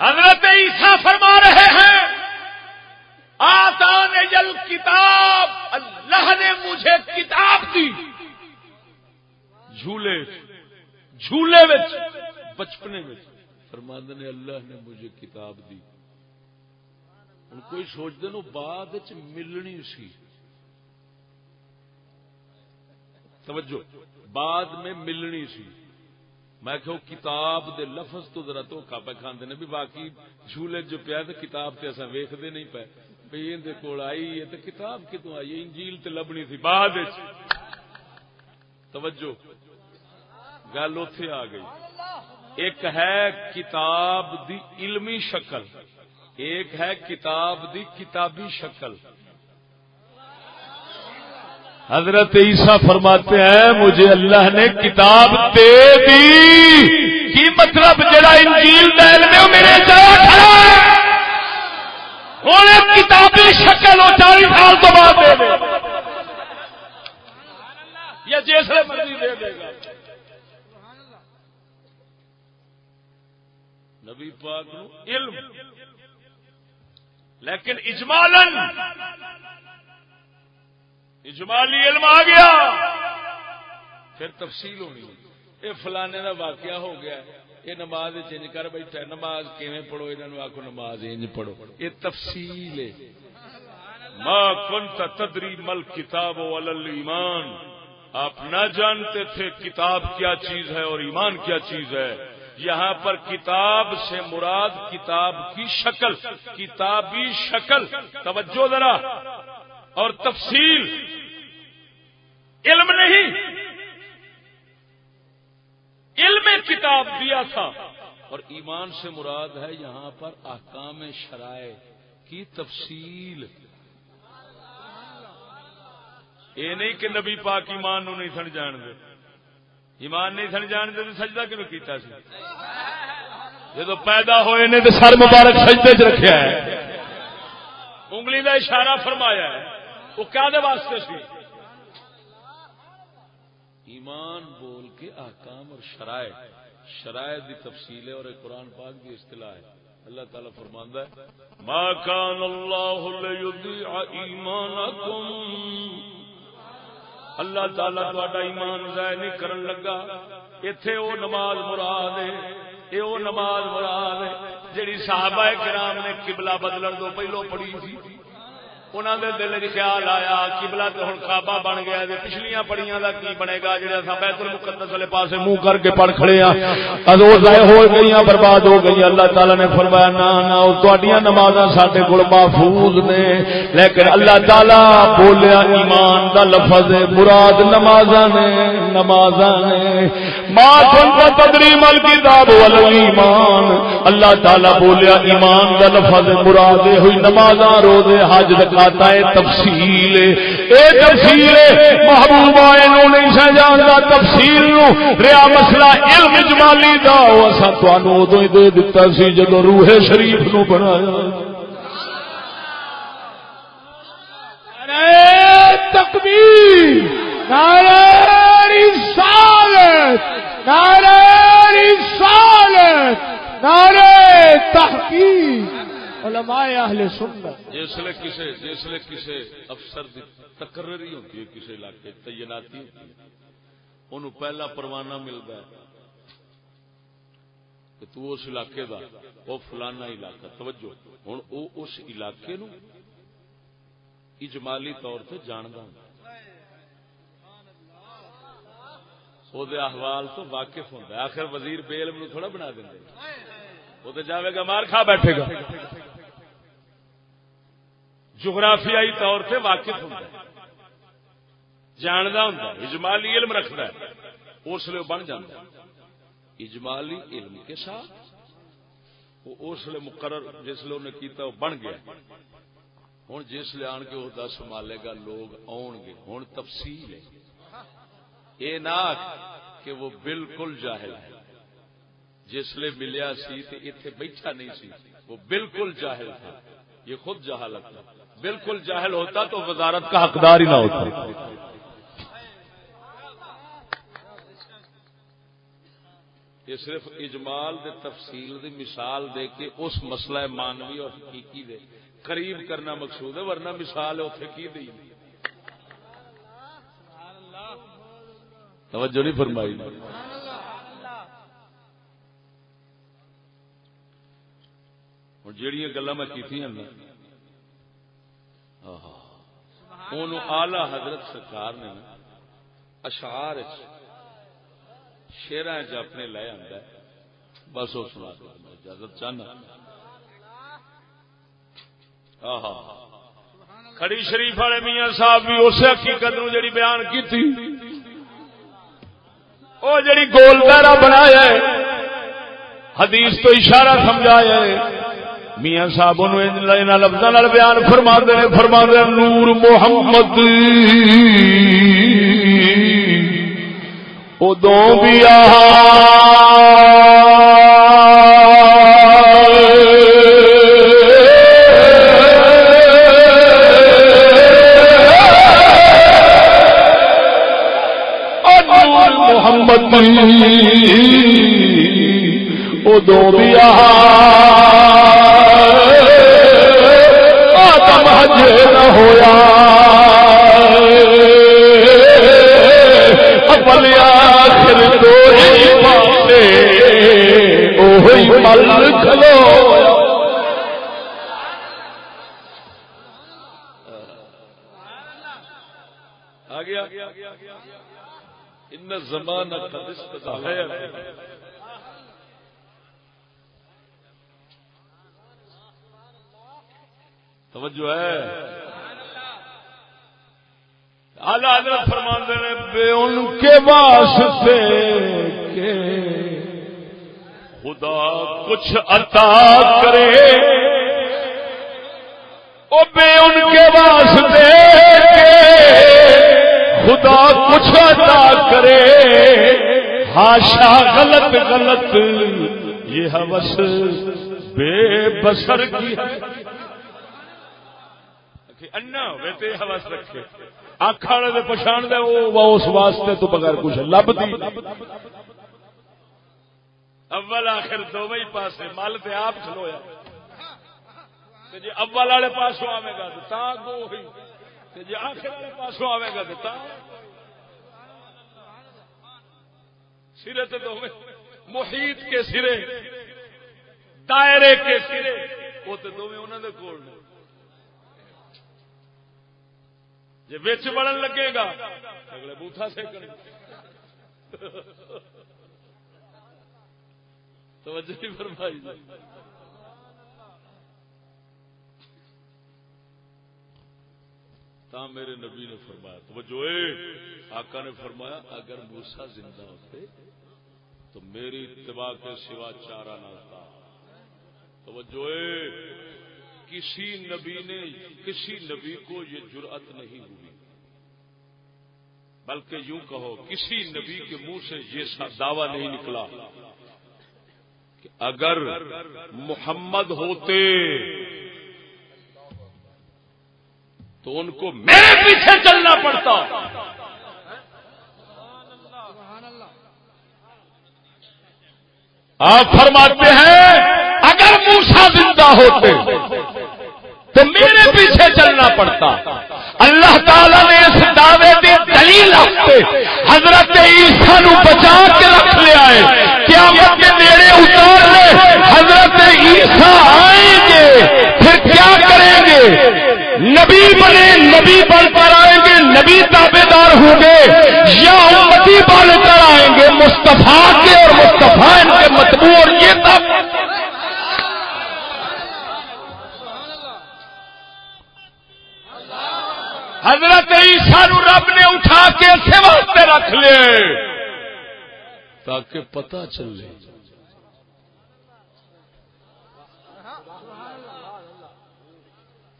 حضرت عیسیٰ فرما رہے ہیں، آتا نے جل کتاب، اللہ نے مجھے کتاب دی۔ جھولے جھولے بچپنے میں فرماند نے اللہ نے مجھے کتاب دی۔ ہوں کوئی سوچتے نو بعد چ ملنی سی۔ توجہ، بعد میں ملنی سی۔ میں کہ کتاب دے لفظ تو ذرا تو پہ کھانے نے بھی باقی جھولے جو پیا تو کتاب تے اصا ویختے نہیں پے۔ بھئی بھائی اندر کول آئی ہے تو کتاب کتوں آئی ہے؟ انجیل تے لبنی تھی بعد وچ۔ توجہ، گل اتے آ گئی۔ ایک ہے کتاب دی علمی شکل، ایک ہے کتاب دی کتابی شکل۔ حضرت عیسیٰ فرماتے ہیں، مجھے اللہ نے کتاب دے دی۔ کی مطلب؟ جڑا انجیل دل میں میرے کتابی شکل ہو چالیس سال تو بعد دے دے۔ یا جیسے مرضی دے دے گا۔ نبی پاک علم. لیکن اجمالن اجمالی علم آ گیا. پھر تفصیل ہونی. یہ فلانے کا واقعہ ہو گیا. یہ نماز چینج کر بیٹھا نماز کیویں پڑھو؟ یہ آخو نماز انج پڑھو. یہ تفصیل ہے. ما کنت تدری مل کتاب ایمان آپ نہ جانتے تھے کتاب کیا چیز ہے اور ایمان کیا چیز ہے. یہاں پر کتاب سے مراد کتاب کی شکل، کتابی شکل۔ توجہ ذرا۔ اور تفصیل۔ علم نہیں۔ علم کتاب دیا تھا۔ اور ایمان سے مراد ہے یہاں پر احکام شرائع کی تفصیل۔ یہ نہیں کہ نبی پاک ایمان نو نہیں سن جان دے۔ ایمان نہیں سن جان دے تو سجدہ کیوں کیتا سی؟ جدو پیدا ہوئے نے تو سر مبارک سجدے چ رکھا ہے۔ انگلی کا اشارہ فرمایا ہے۔ وہ کیا دے واسطے سی؟ ایمان بول کے احکام اور شرائع۔ شرائع دی تفصیل ہے اور قرآن پاک دی اصطلاح ہے۔ اللہ تعالی فرماندا ہے، ما کان اللہ لیضیع ایمانکم اللہ تعالی تا ایمان ضائع نہیں کرن لگا۔ اتے او نماز مراد ہے، اے او نماز مراد ہے جہی صحابہ کرام نے قبلہ بدلن تو پہلو پڑھی تھی۔ انہوں دے دل چ خیال آیا کبلا تو ہوں کابا بن گیا پچھلیاں پڑیاں کا کی بنے گا جہاں بیت المقدس والے پاس منہ کر کے پڑھ کھڑے ہاں۔ ادو ضائع ہو گئی برباد ہو گئی اللہ تعالی نے فرمایا، نہ نہ نماز سڈے کو محفوظ نے۔ لیکن اللہ تعالی بولیا، ایمان دا لفظ مراد نماز نے نماز نے۔ ماں کو تدری مل کتاب ایمان۔ اللہ تعالی بولیا، ایمان دا لفظ مراد ہوئی نماز روزے، حج دکھاتا ہے تفصیل۔ اے تفصیل، محبوبہ انہوں نہیں سہ جانتا تفصیل نو۔ ریا مسئلہ علم جمالی دا۔ اسا تانوں ادو ہی دے دتا سی جدو روح شریف نو بنایا۔ تکبیر، نعرہ رسالت نعرہ رسالت، نعرہ تحقیق۔ علماء اہل سنت۔ جسے کسے جسے کسے افسر دی تقرری ہوتی ہے کسی علاقے تعیناتی ہوتی ہے انہوں پہلا پروانہ ملتا ہے کہ تو اس علاقے دا وہ فلانا علاقہ، توجہ ہوں وہ اس علاقے نو اجمالی طور سے جاندا ہوں وہ احوال تو واقف ہوتا ہے۔ آخر وزیر بے علم نو تھوڑا بنا دیں وہ تو جاوے گا، مار کھا بیٹھے گا۔ جغرافیائی طور سے واقف ہوتا ہے۔ جاندا ہوں اجمالی علم رکھتا ہے۔ اس لیے بن جاتا ہے۔ اجمالی علم کے ساتھ وہ اس لیے مقرر، جس لیے انہیں کیتا وہ بن گیا۔ ہوں جس لیے آن کے وہ دس مالے گا، لوگ آن گے۔ ہوں تفصیل ہے۔ یہ نہ کہ وہ بالکل جاہل ہے۔ جس لیے ملیا سی تو اتنے بیٹھا نہیں سی، وہ بالکل جاہل تھا یہ خود جہالت تھا بالکل جاہل ہوتا تو وزارت کا حقدار ہی نہ ہوتا۔ یہ صرف اجمال دے تفصیل دی مثال دے کے اس مسئلہ مانوی اور حقیقی دے قریب کرنا مقصود ہے، ورنہ مثال اتنے کی دی توجہ نہیں فرمائی۔ ہوں جہیا گلا میں کی ہاں، ہاں، ہاں۔ آلہ حضرت سرکار نے اشعار شیرا چ اپنے لے آتا بس وہ سنا اجازت چاہنا۔ کڑی شریف والے میاں صاحب بھی اس حقیقت نو جڑی بیان کی تھی وہ جڑی گول دائرہ بنایا ہے، حدیث تو اشارہ سمجھایا ہے۔ میاں صاحب لفظ بیان فرما دے فرما دے نور محمد۔ ادو بھی آ۔ ادو بھی آدم کچھ عطا کرے۔ او بے ان کے واسطے خدا کچھ عطا کرے۔ ہاشا غلط غلط، یہ حوث بے بسر کی انا ہوئے تے حوث رکھے۔ آنکھ والے پچھان دے وہ اس واسطے تو بغیر کچھ لب اول آخر دو ہی پاسے مل تے آپ کھلویا۔ جی اول والے پاسوں آئے گا تو تا گو ہوئی۔ جی آخر والے پاسوں آئے گا تو تا۔ سرے تو دو محیط کے سرے۔ دائرے کے سرے۔ وہ تو دونوں انہوں نے کول جی بچ بڑھن لگے گا۔ اگلے بوٹا سیکن توجہ نہیں فرمائی جی۔ تا میرے نبی نے فرمایا، توجہ آقا نے فرمایا، اگر موسا زندہ ہوتے تو میری اتباع کے سوا چارہ نہ تھا توجہ کسی نبی نے، کسی نبی کو یہ جرأت نہیں ہوئی۔ بلکہ یوں کہو، کسی نبی کے منہ سے یہ دعویٰ نہیں نکلا۔ اگر محمد ہوتے تو ان کو میرے پیچھے چلنا پڑتا۔ آپ فرماتے ہیں، اگر موسا زندہ ہوتے تو میرے پیچھے چلنا پڑتا۔ اللہ تعالی نے اس دعوے کی دلیل رکھتے۔ حضرت عیسیٰ نو بچا کے رکھ لیا ہے کیا کے نیڑے اتار عیسیٰ آئیں گے، پھر کیا کریں گے؟ نبی بنے، نبی بن کر آئیں گے، نبی تابے دار ہوں گے، یا امتی بن کر آئیں گے مستفا کے اور مستفا ان کے متبو اور یہ تب حضرت عیسیٰ رب نے اٹھا کے اسے واسطے رکھ لے، تاکہ پتہ چلے۔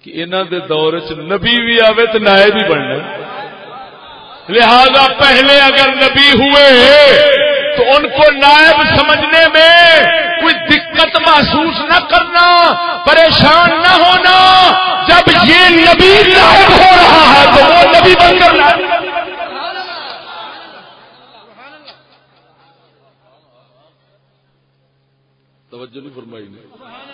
کہ انہوں دے دور چ نبی بھی آوے تو نائب بھی بننا لہذا پہلے اگر نبی ہوئے تو ان کو نائب سمجھنے میں کوئی دقت محسوس نہ کرنا، پریشان نہ ہونا۔ جب یہ نبی نائب ہو رہا ہے تو وہ نبی بن کر توجہ نہیں فرمائی نے۔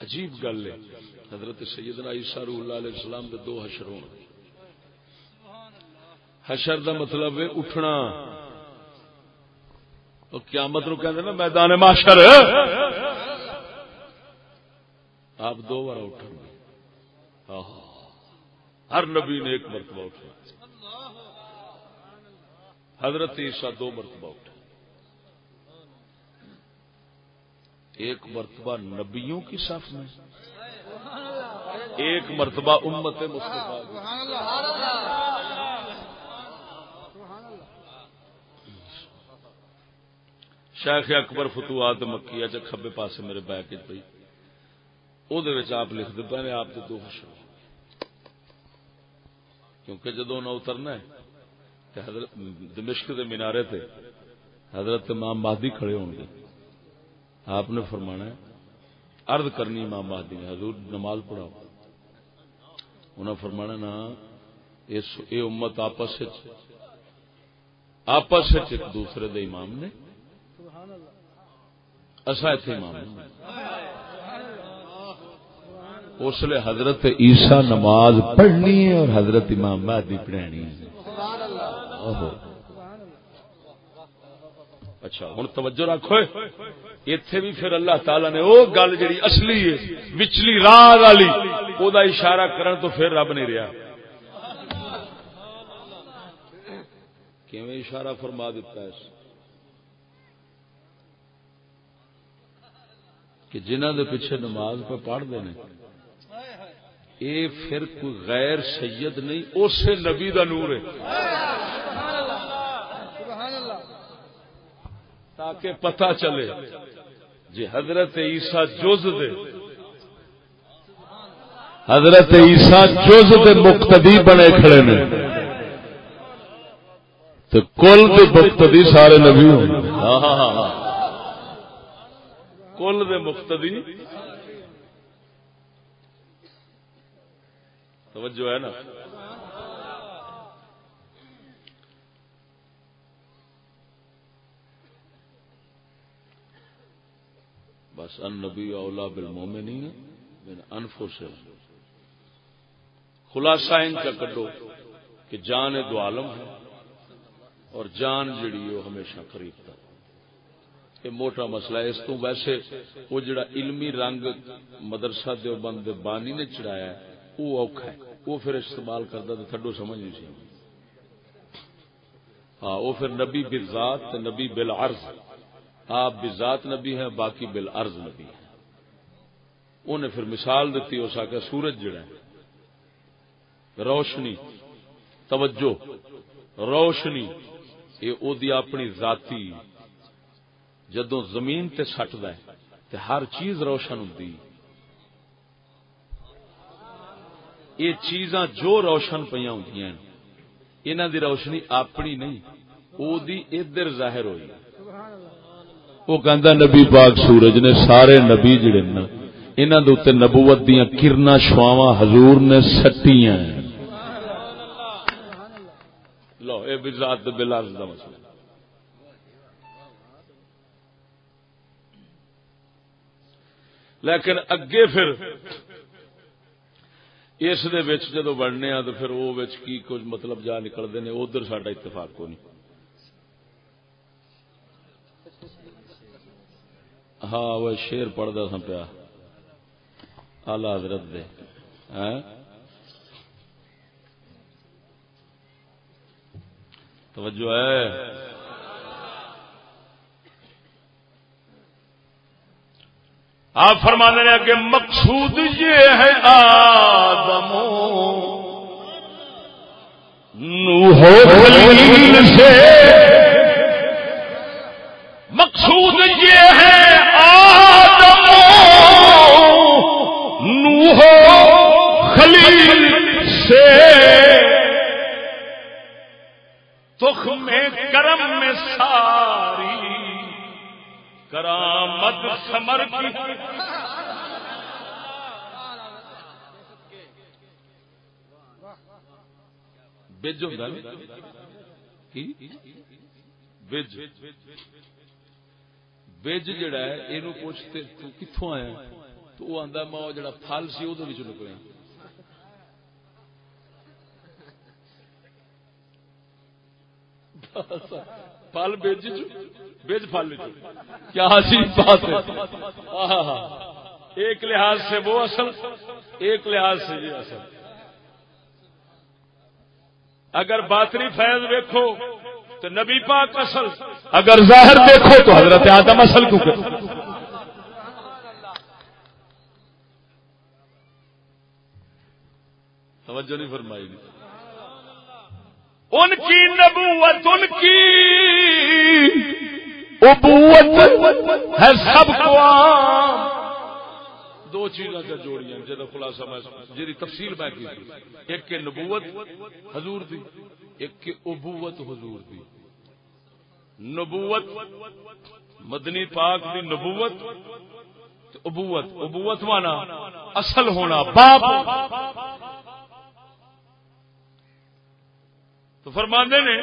عجیب گل ہے۔ حضرت سیدنا عیسیٰ روح اللہ علیہ السلام دے دو حشر ہونے حشر دا مطلب ہے اٹھنا۔ قیامت نو کہ میدان معاشر۔ آپ دو بار اٹھیں گے ہر نبی نے ایک مرتبہ اٹھا حضرت عیسیٰ دو مرتبہ اٹھا ایک مرتبہ نبیوں کی صف میں، ایک مرتبہ امت مصطفیٰ شیخ اکبر فتوحات مکی اچھا کھبے پاسے میرے بیک پی وہ آپ لکھ دے پہ آپ کے دو خوش کیونکہ جدو اترنا ہے حضرت دمشق کے مینارے تے حضرت امام مہدی کھڑے ہوں گے۔ آپ نے فرمانا ہے ارد کرنی امام مہدی نے، حضور نماز پڑھاؤ۔ انہیں فرمانا نا یہ امت آپس آپس ایک دوسرے دے امام نے۔ اصا اتنے امام اس لیے حضرت عیسا نماز پڑھنی ہے اور حضرت امام مہدی پڑھانی اچھا ہوں توجہ رکھو۔ اتے بھی پھر اللہ تعالی نے وہ گل جی اصلی ہے، وچلی راہ والی وہ اشارہ کرن تو پھر رب نہیں رہا اشارہ فرما دیتا ہے کہ جنہ دے پیچھے نماز پہ پڑھتے ہیں یہ پھر کوئی غیر سید نہیں اسے نبی دا نور ہے۔ تاکہ پتہ چلے۔ جی حضرت عیسیٰ جز دے۔ حضرت عیسیٰ جز دے مقتدی بنے کھڑے نے۔ تو کل دے مقتدی سارے نبی ہوں۔ کل دے مقتدی۔ توجہ ہے نا۔ بس ان نبی اولا بالمومنین من انفسهم خلاصہ ان کا کڈو کہ جان دو عالم ہے اور جان جڑی وہ ہمیشہ قریب تک۔ یہ موٹا مسئلہ ہے۔ اس تو ویسے وہ جڑا علمی رنگ مدرسہ دیوبند بانی نے چڑھایا ہے، وہ اوکھا ہے۔ وہ پھر استعمال کرتا تو تھڈو سمجھ نہیں سی۔ ہاں وہ پھر نبی بذات نبی بالعرض۔ آپ بذات نبی ہیں، باقی بالعرض نبی ہیں۔ انہیں پھر مثال دیتی ہو سکا سورج جڑا ہے روشنی، توجہ، روشنی، یہ اپنی ذاتی جدو زمین تے سٹ تے ہر چیز روشن ہوں یہ چیزاں جو روشن پہ ہوں انہوں دی روشنی اپنی نہیں، او دی ادھر ظاہر ہوئی۔ وہ کہندا نبی پاک سورج نے سارے نبی جڑے نا انہاں دے اوتے نبوت دیاں کرنا شواواں حضور نے سٹیاں لو، اے بلال دا مسئلہ۔ لیکن اگے پھر اس جدو بڑھنے آ تو پھر وہ کی کچھ مطلب جا نکلتے ہیں ادھر ساڈا اتفاق کو نہیں۔ ہاں وہ شیر پڑھتا سا پیا۔ آلہ حضرت دے۔ ہاں؟ توجہ ہے۔ آپ فرمانے نے کہ مقصود یہ ہے آدم۔ سے سے۔ تخم کرم میں ساری کرامت سمر کی۔ بج ہوتا بج بج جڑا ہے یہ پوچھتے کتوں آیا تو وہ آتا میں جڑا پھل سی وہ نکلے پل بج بج پل کیا بات ہے۔ ایک لحاظ سے وہ اصل، ایک لحاظ سے یہ اصل۔ اگر باطنی فیض دیکھو تو نبی پاک اصل۔ اگر ظاہر دیکھو تو حضرت آدم اصل کو توجہ نہیں فرمائی۔ ان کی نبوت ان کی ابوت ہے سب کو دو چیزاں کا جوڑیاں جہاں خلاصہ میں جی تفصیل میں کی ایک کے نبوت حضور دی ایک کے ابوت حضور دی۔ نبوت مدنی پاک دی نبوت ابوت ابوت مانا اصل ہونا باپ۔ تو فرماندے نے،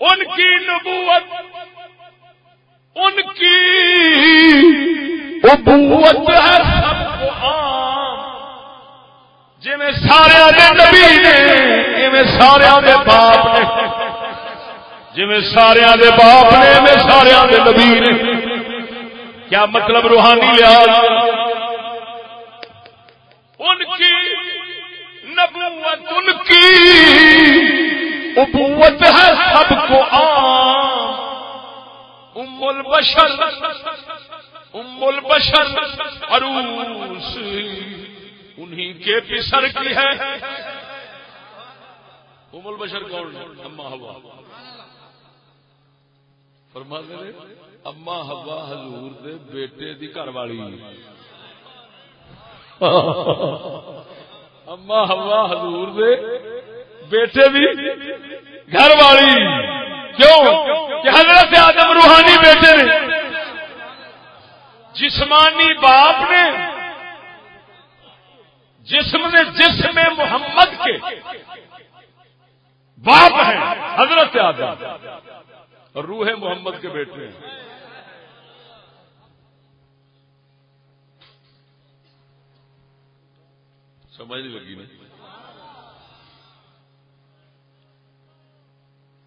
ان کی نبوت، ان کی ابوت ہے سب کو جی میں سارے نبی نے میں سارے باپ نے۔ جی میں سارے باپ نے میں سارے نبی نے۔ کیا مطلب روحانی لحاظ؟ ان کی نبوت ان کی۔ ابوت ہے سب کو عام۔ ام البشر ام البشر عروس۔ انہی کے پسر کی ہے۔ ام البشر کون اما ہوا فرما دے اما ہوا حضور دے بیٹے دی گھر والی۔ اما ہوا حضور دے بیٹے بھی گھر والی۔ کیوں؟ کہ حضرت آدم روحانی بیٹے نے۔ جسمانی باپ نے۔ جسم نے جسم محمد کے۔ باپ ہیں حضرت آدم۔ اور روح محمد کے بیٹے ہیں۔ سمجھ لگی نہیں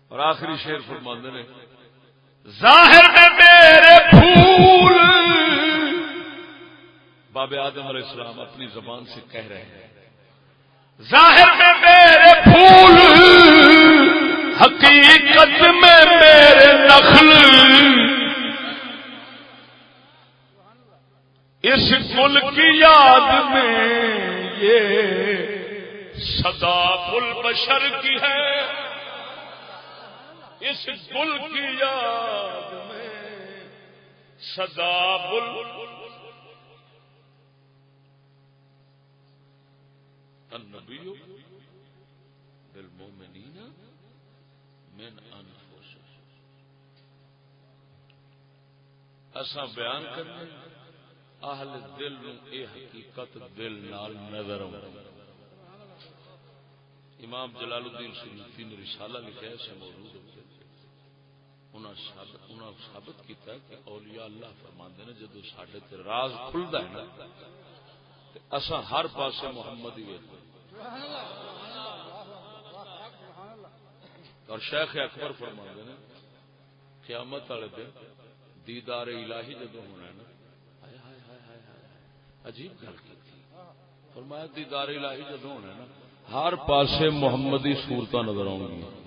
اور آخری شیر فرماندے نے، ظاہر میں میرے پھول۔ باب آدم علیہ السلام اپنی زبان سے کہہ رہے ہیں، ظاہر میں میرے پھول۔ حقیقت میں میرے نخل۔ اس گل کی یاد میں یہ سدا پل بشر کی ہے۔ اس گل کی یاد میں سدا بل النبی بالمؤمنین من انفسهم اسا بیان کرنے اہل دل نو اے حقیقت دل نال نظر امام جلال الدین سیوطی نے رسالہ لکھا ہے سے موجود ہوتے انہاں ثابت انہاں ثابت کیتا ہے کہ اولیاء اللہ فرماندے نے جدوں ساڈے تے راز کھلدا ہے نا، تے اساں ہر پاسے محمد ہی ویکھدے اور شیخ اکبر فرماندے نے، قیامت والے دن دیدار الہی جدوں ہونا ہے عجیب گل کی فرمایا دیدار الہی جدوں ہونا ہے نا، ہر پاسے محمدی صورتاں نظر آؤں گی۔